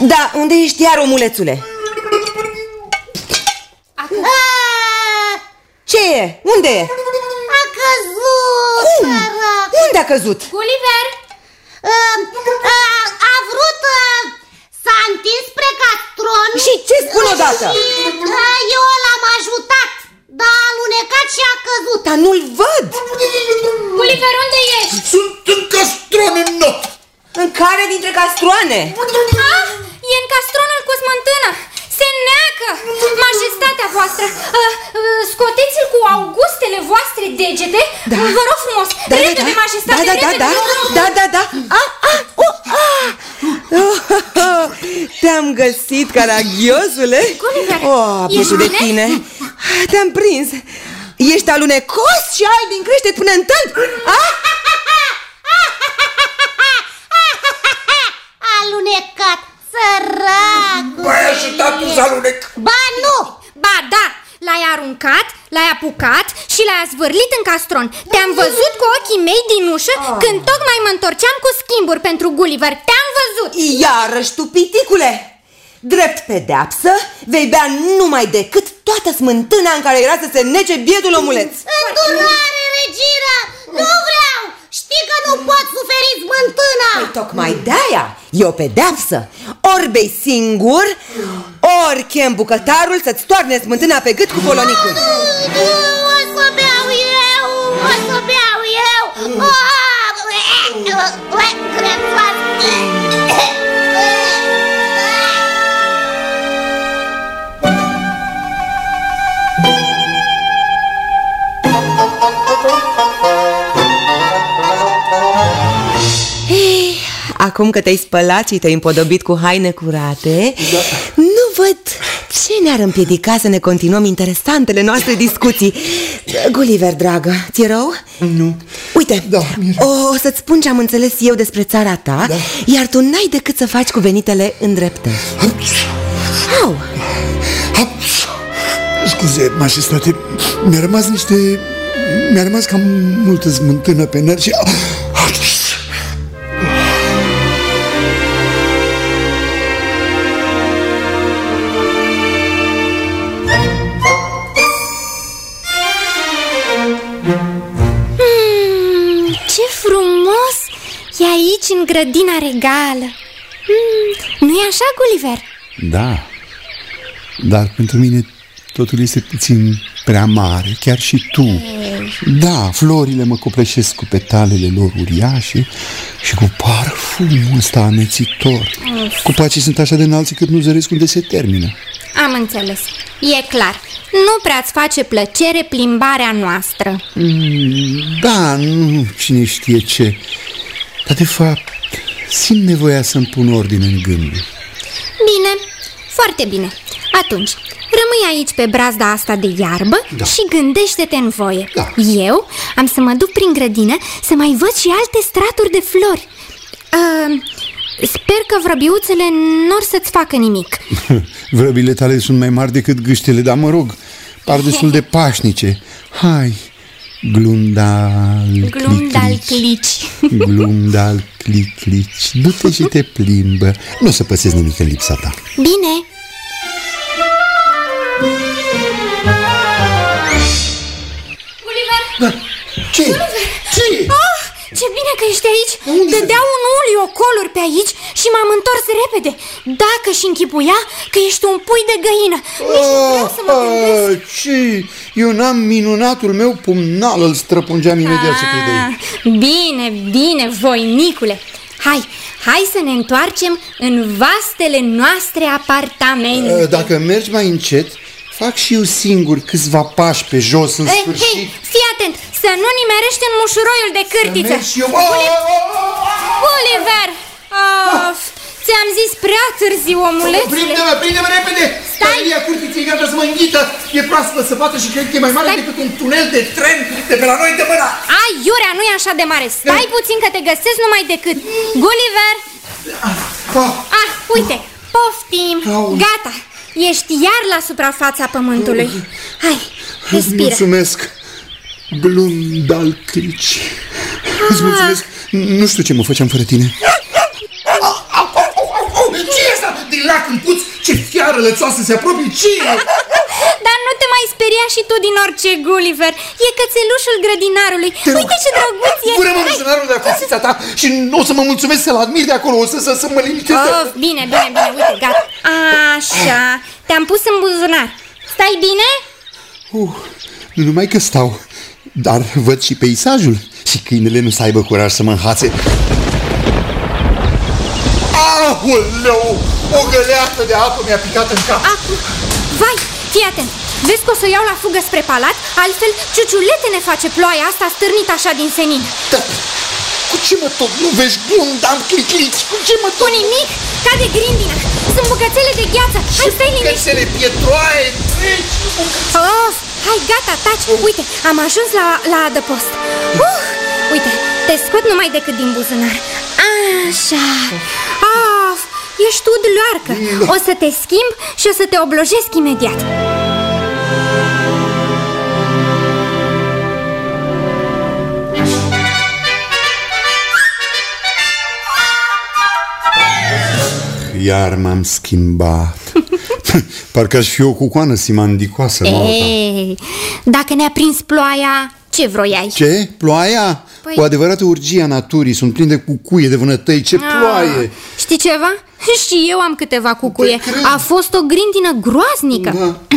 Da, unde ești iar, omulețule? Ah, Ce e? Unde e? A căzut Cum? sărac. Unde a căzut? Gulliver, Uh, uh, A vrut uh, S-a întins spre castron Și ce spun odată? Uh, Eu l-am ajutat Dar a alunecat și a căzut Dar nu-l văd! Gulliver, unde ești? Sunt în castron în not. În care dintre castroane? Ah, e în castronul cu smântână Se neacă! Majestatea voastră uh, uh, Scoteți-l cu augustele voastre degete? Da. Vă rog frumos Da, da, Repede, da, majestate, da, da, da, repede, da, vă rog. da, da, da, a, a, o, a. Oh, Te-am găsit, caragiosule. Gulliver, Oh, ești piesul de bine? tine. Te-am prins. Ești alunecos și ai din creștet până în tălp Ah! Alunecat Săracul. Mai ajutat tu să alunec Ba nu. Ba da, l-ai aruncat, l-ai apucat și l-ai zvârlit în castron. Te-am văzut cu ochii mei din ușă când tocmai mă întorceam cu schimburi pentru Gulliver. Te-am văzut. Iarăși tu, piticule. Drept pedeapsă, vei bea numai decât toată smântâna în care era să se nece bietul omuleț. Îndurare, regina Nu vreau Știi că nu pot suferi smântâna Păi tocmai de-aia e o pedeapsă Ori bei singur, ori chem bucătarul să-ți toarne smântâna pe gât cu polonicul O să beau eu O să beau eu Ah, Grețoasă Acum că te-ai spălat și te-ai împodobit cu haine curate Nu văd ce ne-ar împiedica să ne continuăm interesantele noastre discuții Gulliver, dragă, ți-e rău? Nu. Uite, Da, mi-e o, o să-ți spun ce am înțeles eu despre țara ta Da. Iar tu n-ai decât să faci cuvenitele îndreptări Au, Scuze, majestate, mi-a rămas niște... Mi-a rămas cam multă smântână pe nări și... aici în grădina regală mm, Nu-i așa, Gulliver? Da, Dar pentru mine totul este puțin prea mare, chiar și tu. Da, florile mă copleșesc cu petalele lor uriașe și cu parfumul ăsta amețitor. Copacii sunt așa de înalți cât nu zăresc unde se termină. Am înțeles. E clar. Nu prea-ți face plăcere plimbarea noastră. Da, nu știe știe ce. Dar de fapt, simt nevoia să-mi pun ordine în gânduri. Bine, foarte bine. Atunci, rămâi aici pe brazda asta de iarbă Da. și gândește-te în voie. Da. Eu am să mă duc prin grădină să mai văd și alte straturi de flori. Uh, sper că vrăbiuțele n-or să-ți facă nimic. Vrăbile tale sunt mai mari decât gâștele, dar mă rog, par destul de pașnice. Hai, glundal, Glundal cliclici. clici. Glundal, cliclici, du-te și te plimbă. Nu o să păsezi nimic în lipsa ta. Bine. Gulliver! Ce? Ce? Ah, ce bine că ești aici! Dădea un uliu ocoluri pe aici și m-am întors repede. Dacă și închipuia că ești un pui de găină. Nici nu vreau să mă gândesc. Ah, ce? Eu n-am minunatul meu pumnal, îl străpungeam imediat să credeai. Ah, Bine, bine, voinicule. Hai, hai să ne întoarcem în vastele noastre apartamente. Uh, Dacă mergi mai încet, fac și eu singur câțiva pași pe jos în Eh, hei, sfârșit. fii atent, să nu nimerești în mușuroiul de cârtiță. Mergi și eu. Ah! Gulliver! Of, ți-am zis prea târziu, omulețule. Prinde-mă, prinde-mă repede! Stai! Maria curtiță e gata să mă înghită! E proaspătă, săpată și cred că e mai mare Stai. decât un tunel de tren de pe la noi de mâna! Ai, Iurea, nu e așa de mare. Stai puțin că te găsesc numai decât. Gulliver! Ah, Ah, uite, poftim. Aoleu. Gata, ești iar la suprafața pământului. Hai, respiră. Mulțumesc, blundal clici. Îți mulțumesc. Nu știu ce mă făceam fără tine. au, au, au, au, au, ce e asta? Din lac în puț? Ce fiară lățoasă se apropie? Ce e? Dar nu te mai speria și tu din orice, Gulliver. E cățelușul grădinarului. Te rog. Uite ce drăguț e. Fură-mă mizunarul de la cuțița ta și o să mă mulțumesc să-l admir de acolo, o să, să, să mă limitez. Of, Oh, bine, bine, bine, uite, gata. Așa, te-am pus în buzunar. Stai bine? Uh, nu numai că stau, dar văd și peisajul și câinele nu să aibă curaj să mă înhațe. Aoleu! O găleată de apă mi-a picat în cap. Ah, vai, fii atent. Vezi că o să o iau la fugă spre palat, altfel ciuciulete ne face ploaia asta stârnită așa din senin. Da. Cu ce mă tot nu vezi glundam cliclici? Cu ce mă Cu tot nimic, cade grindina. Sunt bucățele de gheață. Hai, stai liniștit. Cățele pietroaie treci Of, hai, gata, taci. Uite, am ajuns la, la adăpost. Uh, uite, te scot numai decât din buzunar. Așa. Of, ești tu dloarcă. O să te schimb și o să te oblojesc imediat. Iar m-am schimbat. Parcă aș fi o cucoană simandicoasă mortă. Ei, dacă ne-a prins ploaia, ce vroiai? Ce? Ploaia? Păi- O adevărată urgie a naturii. Sunt plin de cucuie, de vânătăi. Ce ploaie! Ah, știi ceva? Și eu am câteva cucuie. Te cred. A fost o grindină groaznică. Da.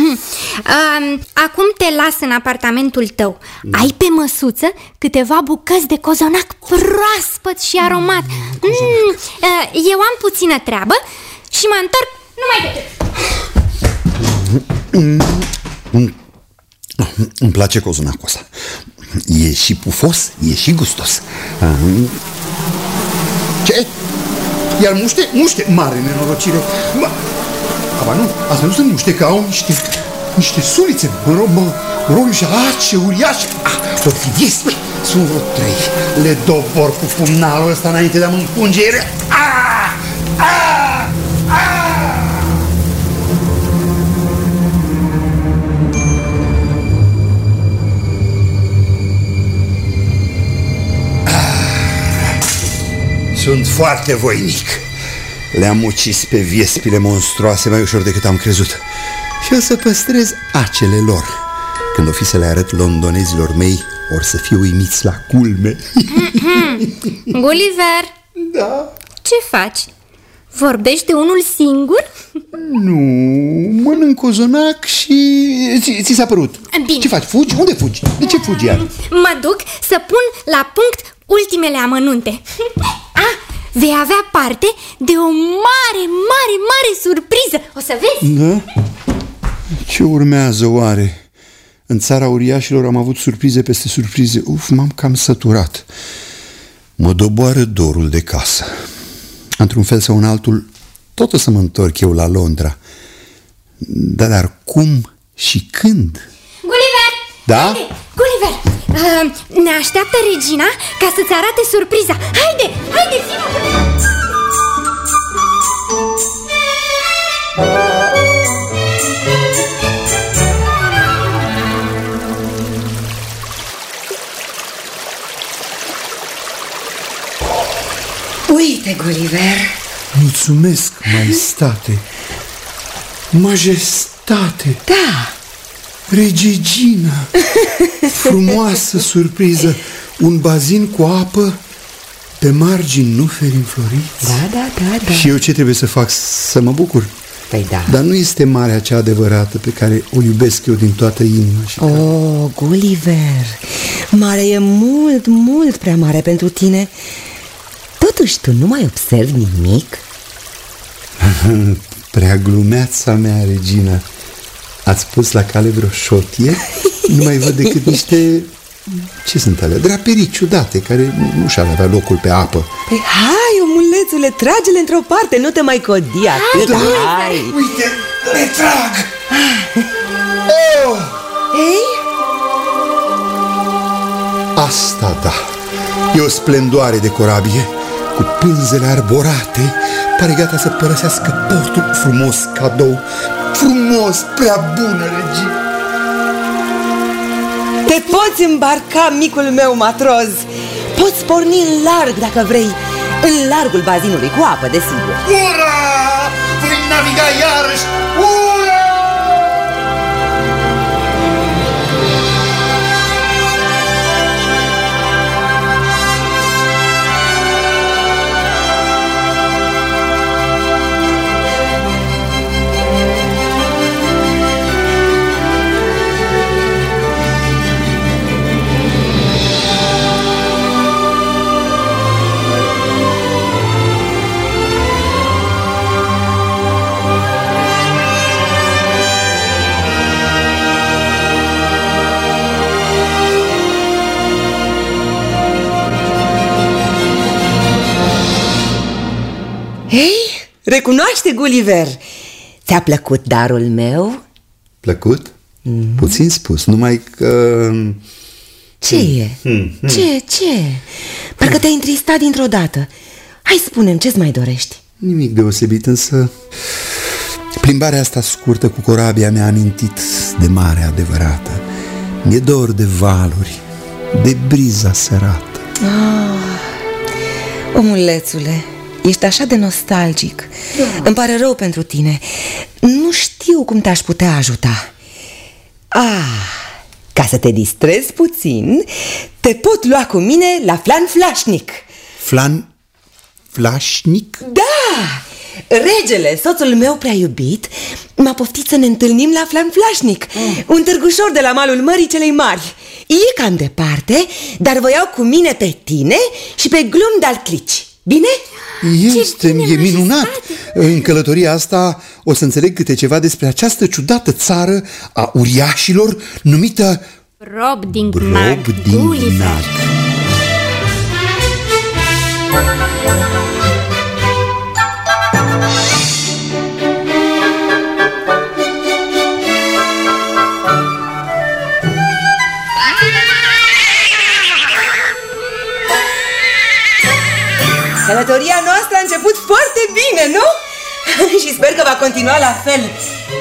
Um, Acum te las în apartamentul tău. Ai pe măsuță câteva bucăți de cozonac proaspăt și aromat. Mm, uh, Eu am puțină treabă și mă întorc numai decât. Îmi place cozonacul ăsta. E și pufos, e și gustos. Ah, Ce? Iar muște? Muște! Mare nenorocire! Ma... Aba nu, asta nu sunt muște, că au niște, niște sulițe, mă rog, mă, roiușe ace, uriașe. Ah, ori fi viespi, sunt vreo trei. Le dobor cu pumnalul ăsta înainte de a mă împunge ele. Ah! Ah! Ah! Sunt foarte voinic. Le-am ucis pe viespile monstruoase mai ușor decât am crezut. Și o să păstrez acele lor. Când o fi să le arăt londonezilor mei, or să fie uimiți la culme. Gulliver, da. ce faci? Vorbește unul singur? Nu, mănânc cozonac și... Ți, ți s-a părut? Bine. Ce faci? Fugi? Unde fugi? De ce fugi iar? Mă duc să pun la punct ultimele amănunte Ah, vei avea parte de o mare, mare, mare surpriză O să vezi Da? Ce urmează oare? În țara uriașilor am avut surprize peste surprize. Uf, m-am cam săturat. Mă doboară dorul de casă. Într-un fel sau în altul, tot o să mă întorc eu la Londra. Dar, dar cum și când? Gulliver! Da? Haide, Gulliver! Uh, ne așteaptă regina ca să-ți arate surpriza Haide, haide, vină! Uite, Gulliver Mulțumesc, maestate. Majestate. Da, Regegina! Frumoasă surpriză! Un bazin cu apă pe margini nuferi înfloriți. da, da, da, da Și eu ce trebuie să fac? Să mă bucur? Păi da Dar nu este marea cea adevărată pe care o iubesc eu din toată inima. Și Oh, Gulliver, mare e mult, mult prea mare pentru tine Totuși tu nu mai observi nimic? Prea glumeața mea, Regina. Ați pus la cale vreo șotie? Nu mai văd decât niște... Ce sunt alea? Draperii ciudate, care nu și-ar avea locul pe apă. Păi hai, omulețule, trage-le într-o parte, nu te mai codi atât Hai, Uite, le trag! Oh! Ei, Asta da, e o splendoare de corabie, cu pânzele arborate, pare gata să părăsească portul frumos cadou, frumos, prea bună regie. te poți îmbarca, micul meu matroz Poți porni în larg dacă vrei În largul bazinului cu apă, desigur Ura! Voi naviga iarăși! Recunoaște, Gulliver Ți-a plăcut darul meu? Plăcut? Puțin spus, numai că... Ce e? Ce, ce? Parcă te-ai întristat dintr-o dată Hai spune ce-ți mai dorești? Nimic deosebit, însă plimbarea asta scurtă cu corabia mi-a amintit de mare adevărată. Mi-e dor de valuri, de briza sărată. Omulețule, ești așa de nostalgic. Îmi pare rău pentru tine. Nu știu cum te-aș putea ajuta. Ah, ca să te distrezi puțin Te pot lua cu mine la Flan Flașnic. Flan... Flașnic? Da! Regele, soțul meu prea iubit, m-a poftit să ne întâlnim la Flan Flașnic Un târgușor de la malul mării celei mari. E cam departe, dar vă iau cu mine pe tine și pe glum de clici Bine? Este, bine, e minunat! În călătoria asta o să înțeleg câte ceva despre această ciudată țară a uriașilor numită Rob din Călătoria noastră a început foarte bine, nu? și sper că va continua la fel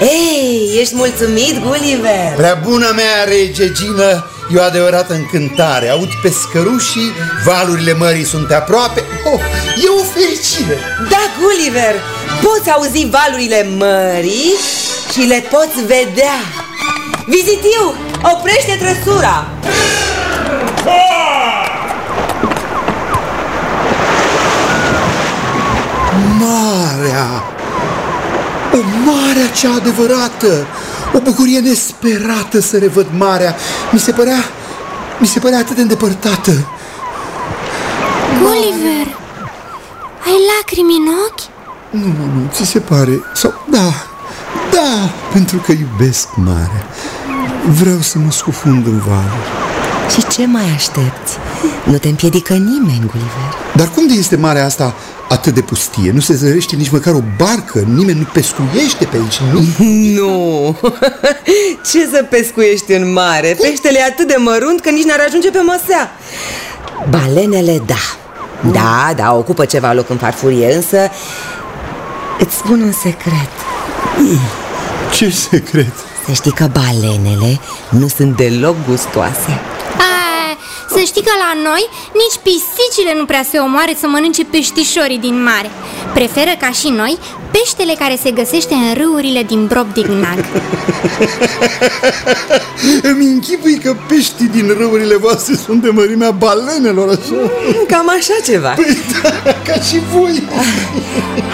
Ei, ești mulțumit, Gulliver? Prea bună mea regegină, e o adevărată încântare. Aud pescărușii, valurile mării sunt aproape. Oh, e o fericire! Da, Gulliver, poți auzi valurile mării și le poți vedea Vizitiu, oprește trăsura Marea! O marea cea adevărată! O bucurie nesperată să revăd marea. Mi se părea, mi se părea atât de îndepărtată. Oliver, ai lacrimi în ochi? Nu, nu, nu, ți se pare? Sau, da, da, pentru că iubesc marea. Vreau să mă scufund în valuri. Și ce mai aștepți? Nu te împiedică nimeni, Gulliver Dar cum de este marea asta atât de pustie? Nu se zărește nici măcar o barcă, nimeni nu pescuiește pe aici, nu? Nu! Ce să pescuiești în mare? Peștele e atât de mărunt că nici n-ar ajunge pe măsea Balenele, da Da, da, ocupă ceva loc în farfurie, însă Îți spun un secret Ce secret? Să știi că balenele nu sunt deloc gustoase A, să știi că la noi nici pisicile nu prea se omoare să mănânce peștișorii din mare Preferă ca și noi peștele care se găsește în râurile din Brobdignag Îmi închipui că peștii din râurile voastre sunt de mărimea balenelor, așa? Cam așa ceva Păi da, ca și voi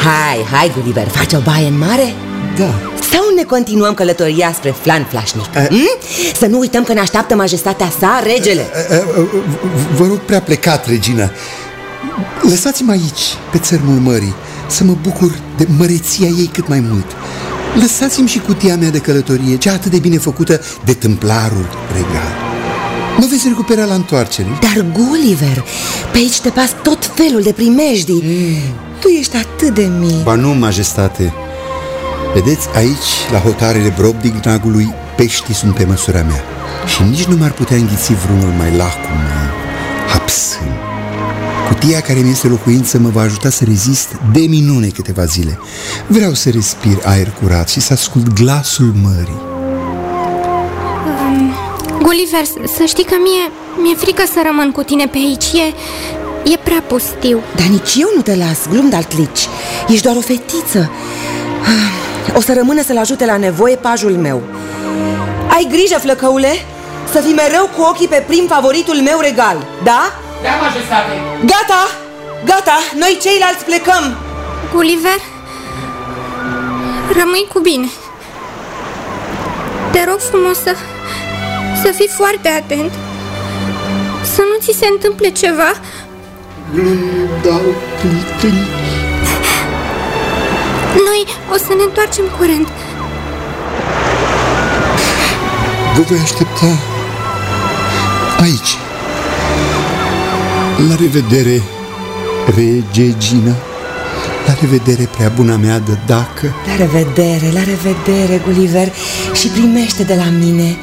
Hai, hai, Gulliver, faci o baie în mare? Da. Sau ne continuăm călătoria spre Flan Flașnic? Hmm? Să nu uităm că ne așteaptă majestatea sa, regele. Vă rog prea plecat, regina Lăsați-mă aici, pe țărmul mării Să mă bucur de măreția ei cât mai mult. Lăsați-mi și cutia mea de călătorie Cea atât de bine făcută de templarul regal. Mă veți recupera la întoarcere. Dar, Gulliver, pe aici te pas tot felul de primejdii. Mm. Tu ești atât de mic. Ba nu, majestate Vedeți, aici, la hotarele Brobdignagului Peștii sunt pe măsura mea. Și nici nu m-ar putea înghiți vreunul mai lacum, mai hapsân Cutia care mi este locuință mă va ajuta să rezist de minune câteva zile. Vreau să respir aer curat și să ascult glasul mării. Um, Gulliver, să știi că mie mi-e frică să rămân cu tine pe aici. E, e prea pustiu. Dar nici eu nu te las, glum d'altlici Ești doar o fetiță O să rămână să-l ajute la nevoie pajul meu. Ai grijă, flăcăule, să fii mereu cu ochii pe prim favoritul meu regal, da? Da, majestate. Gata, gata, noi ceilalți plecăm. Gulliver, rămâi cu bine. Te rog frumos să, să fii foarte atent Să nu ți se întâmple ceva. Glunda, clic, Noi o să ne întoarcem curând. Vă voi aștepta aici. La revedere, regegina La revedere, prea buna mea de dacă. La revedere, la revedere, Gulliver. Și primește de la mine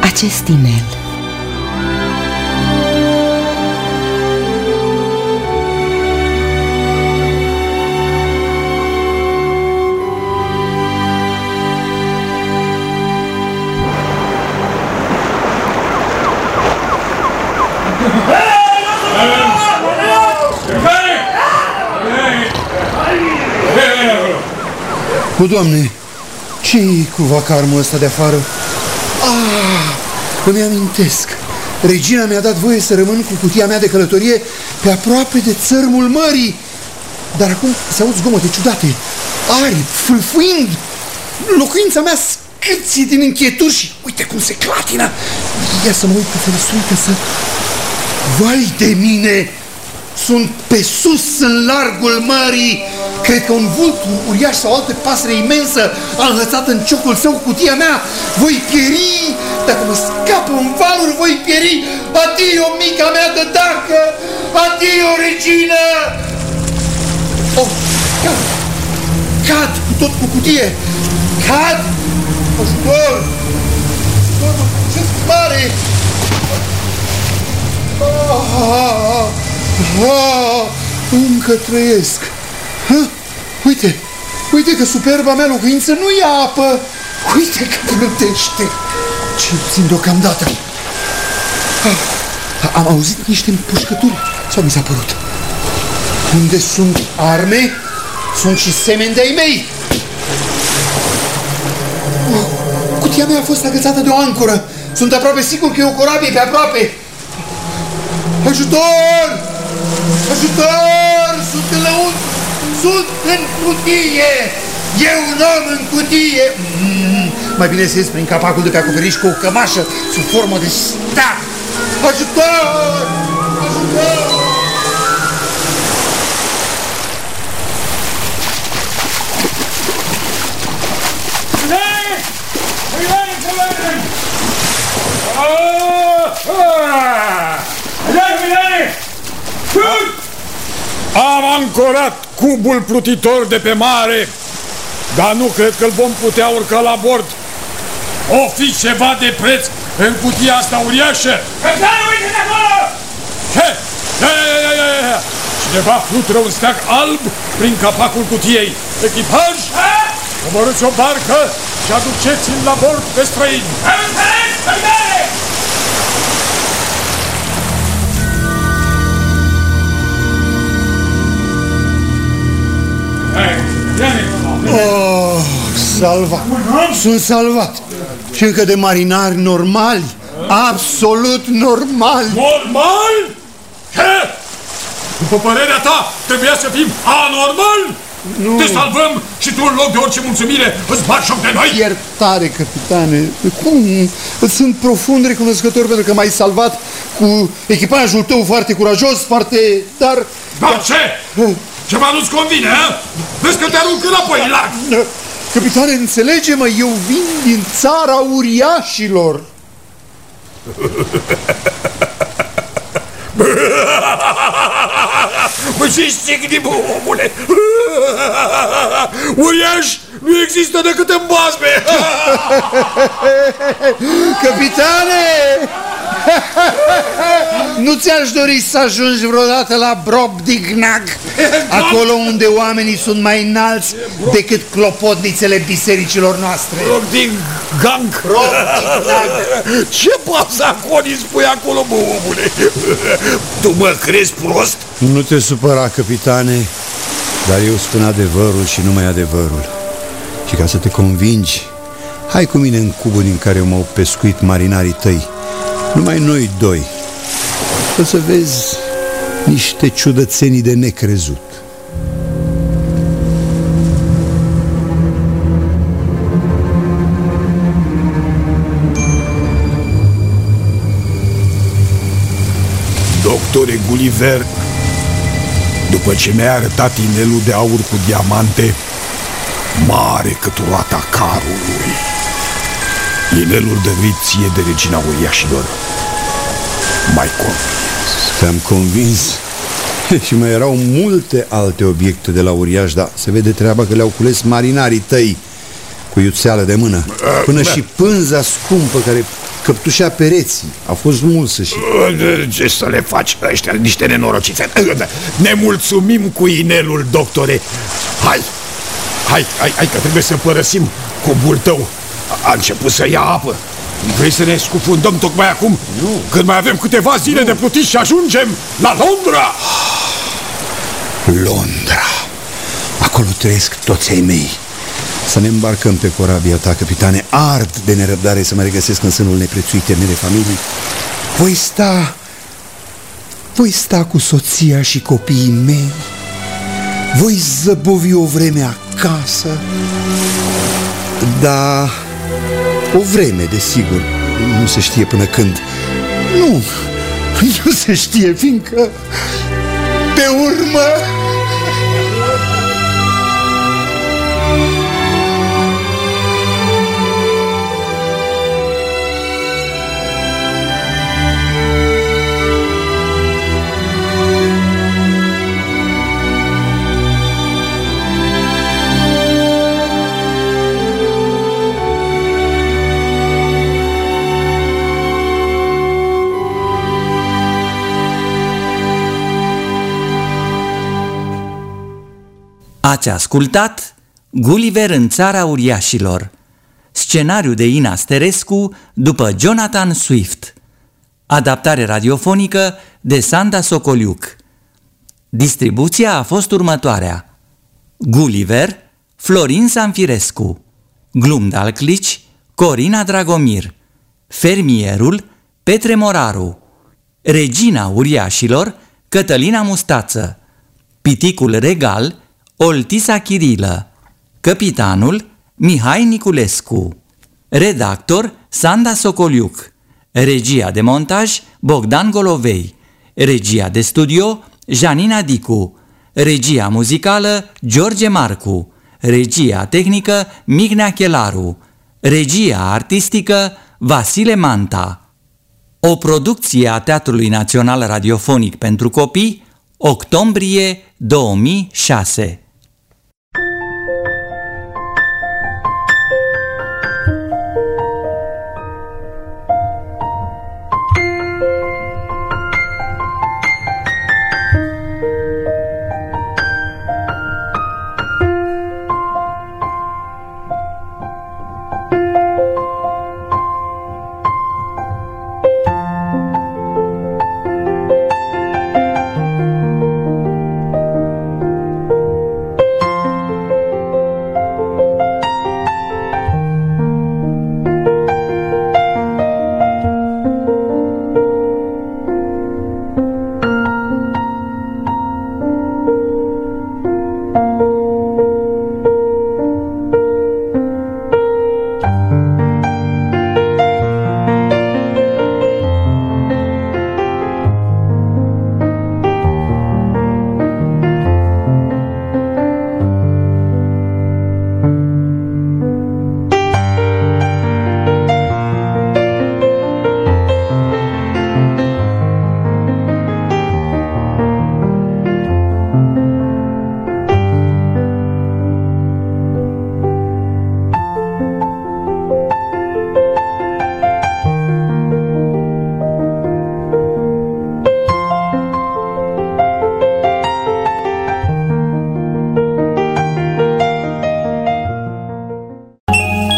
acest inel O, Doamne, ce e cu vacarmul ăsta de afară? Ah, îmi amintesc. Regina mi-a dat voie să rămân cu cutia mea de călătorie pe aproape de țărmul mării. Dar acum se aud zgomote ciudate, aripi, fâlfâind. Locuința mea scârție din închieturi și uite cum se clatină. Ia să mă uit pe ferestruică să... Vai de mine! Sunt pe sus în largul mării Cred că un vult uriaș sau altă pasăre imensă a înhățat în ciocul său cutia mea. Voi pieri, dacă mă scapă în valuri, voi pieri. Adio, mica mea de dacă! Adio, regină! Oh, cad! Cad cu tot cu cutie! Cad! Ajutor! Ajutor, mă ce mare! Ah, ah, ah, încă trăiesc! Ha? Uite, uite că superba mea locuință nu ia apă. Uite că plătește. Ce puțin deocamdată. Ah, am auzit niște împușcături sau mi s-a părut? Unde sunt arme, sunt și semeni de-ai mei. Oh, cutia mea a fost agățată de o ancoră. Sunt aproape sigur că e o corabie pe aproape. Ajutor! Ajutor! Sunt înăuntru! sunt în cutie! E un om în cutie! Mm, mai bine să ies prin capacul de pe acoperiș cu o cămașă sub formă de star! Ajutor! Ajutor! Am ancorat cubul plutitor de pe mare, dar nu cred că îl vom putea urca la bord. O fi ceva de preț în cutia asta uriașă? Capitanul, uite de acolo! He! Ia, ia, ia, ia, ia, ia! Cineva flutură un steag alb prin capacul cutiei. Echipaj! Coborâți o barcă și aduceți-l la bord pe străini. Am Oh, salvat! Sunt salvat! Și încă de marinari normali, absolut normali! Normal? He? După părerea ta, trebuia să fim anormal? Nu. Te salvăm și tu în loc de orice mulțumire îți bagi joc de noi? Iertare, capitane! Cum? Îți sunt profund recunoscător pentru că m-ai salvat cu echipajul tău foarte curajos, foarte... dar... Dar ce? Ceva nu-ți convine, a? Vezi că te arunc înapoi în larg. Capitane, înțelege-mă, eu vin din țara uriașilor! Mă, ce stigni, bă, omule! Uriaș nu există decât în bazme! Capitane! Nu ți-aș dori să ajungi vreodată la Brobdignag? Acolo unde oamenii sunt mai înalți decât clopotnițele bisericilor noastre. Loc din gang! Ce bazaconii spui acolo, bă, omule? Tu mă crezi prost? Nu te supăra, capitane, dar eu spun adevărul și numai adevărul. Și ca să te convingi, hai cu mine în cubul din care m-au pescuit marinarii tăi. Numai noi doi. O să vezi niște ciudățenii de necrezut. Doctore Gulliver, după ce mi-ai arătat inelul de aur cu diamante, mare cât roata carului, inelul dăruit ție de regina uriașilor, mai convins. Te-am convins și mai erau multe alte obiecte de la uriaș, dar se vede treaba că le-au cules marinarii tăi cu iuțeală de mână. Până și pânza scumpă care căptușea pereții a fost mulsă și... Ce să le faci ăștia, niște nenorocițe? Ne mulțumim cu inelul, doctore. Hai, hai, hai, hai că trebuie să părăsim cubul tău. A început să ia apă. Vrei să ne scufundăm tocmai acum? Nu. Când mai avem câteva zile nu. de plutit și ajungem la Londra. Londra. Acolo trăiesc toți ai mei. Să ne îmbarcăm pe corabia ta, capitane Ard de nerăbdare să mă regăsesc în sânul neprețuite mele familii Voi sta... Voi sta cu soția și copiii mei Voi zăbovi o vreme acasă Da... O vreme, desigur. Nu se știe până când. Nu, nu se știe, fiindcă Pe urmă Ați ascultat Gulliver în țara uriașilor, scenariu de Ina Sterescu după Jonathan Swift, adaptare radiofonică de Sanda Socoliuc. Distribuția a fost următoarea. Gulliver, Florin Sanfirescu, Glumdalclici, Corina Dragomir, Fermierul, Petre Moraru, Regina uriașilor, Cătălina Mustață, Piticul regal, Oltisa Chirilă. Capitanul Mihai Niculescu. Redactor Sanda Socoliuc. Regia de montaj Bogdan Golovei. Regia de studio Janina Dicu. Regia muzicală George Marcu. Regia tehnică Mignea Chelaru. Regia artistică Vasile Manta. O producție a Teatrului Național Radiofonic pentru Copii Octombrie 2006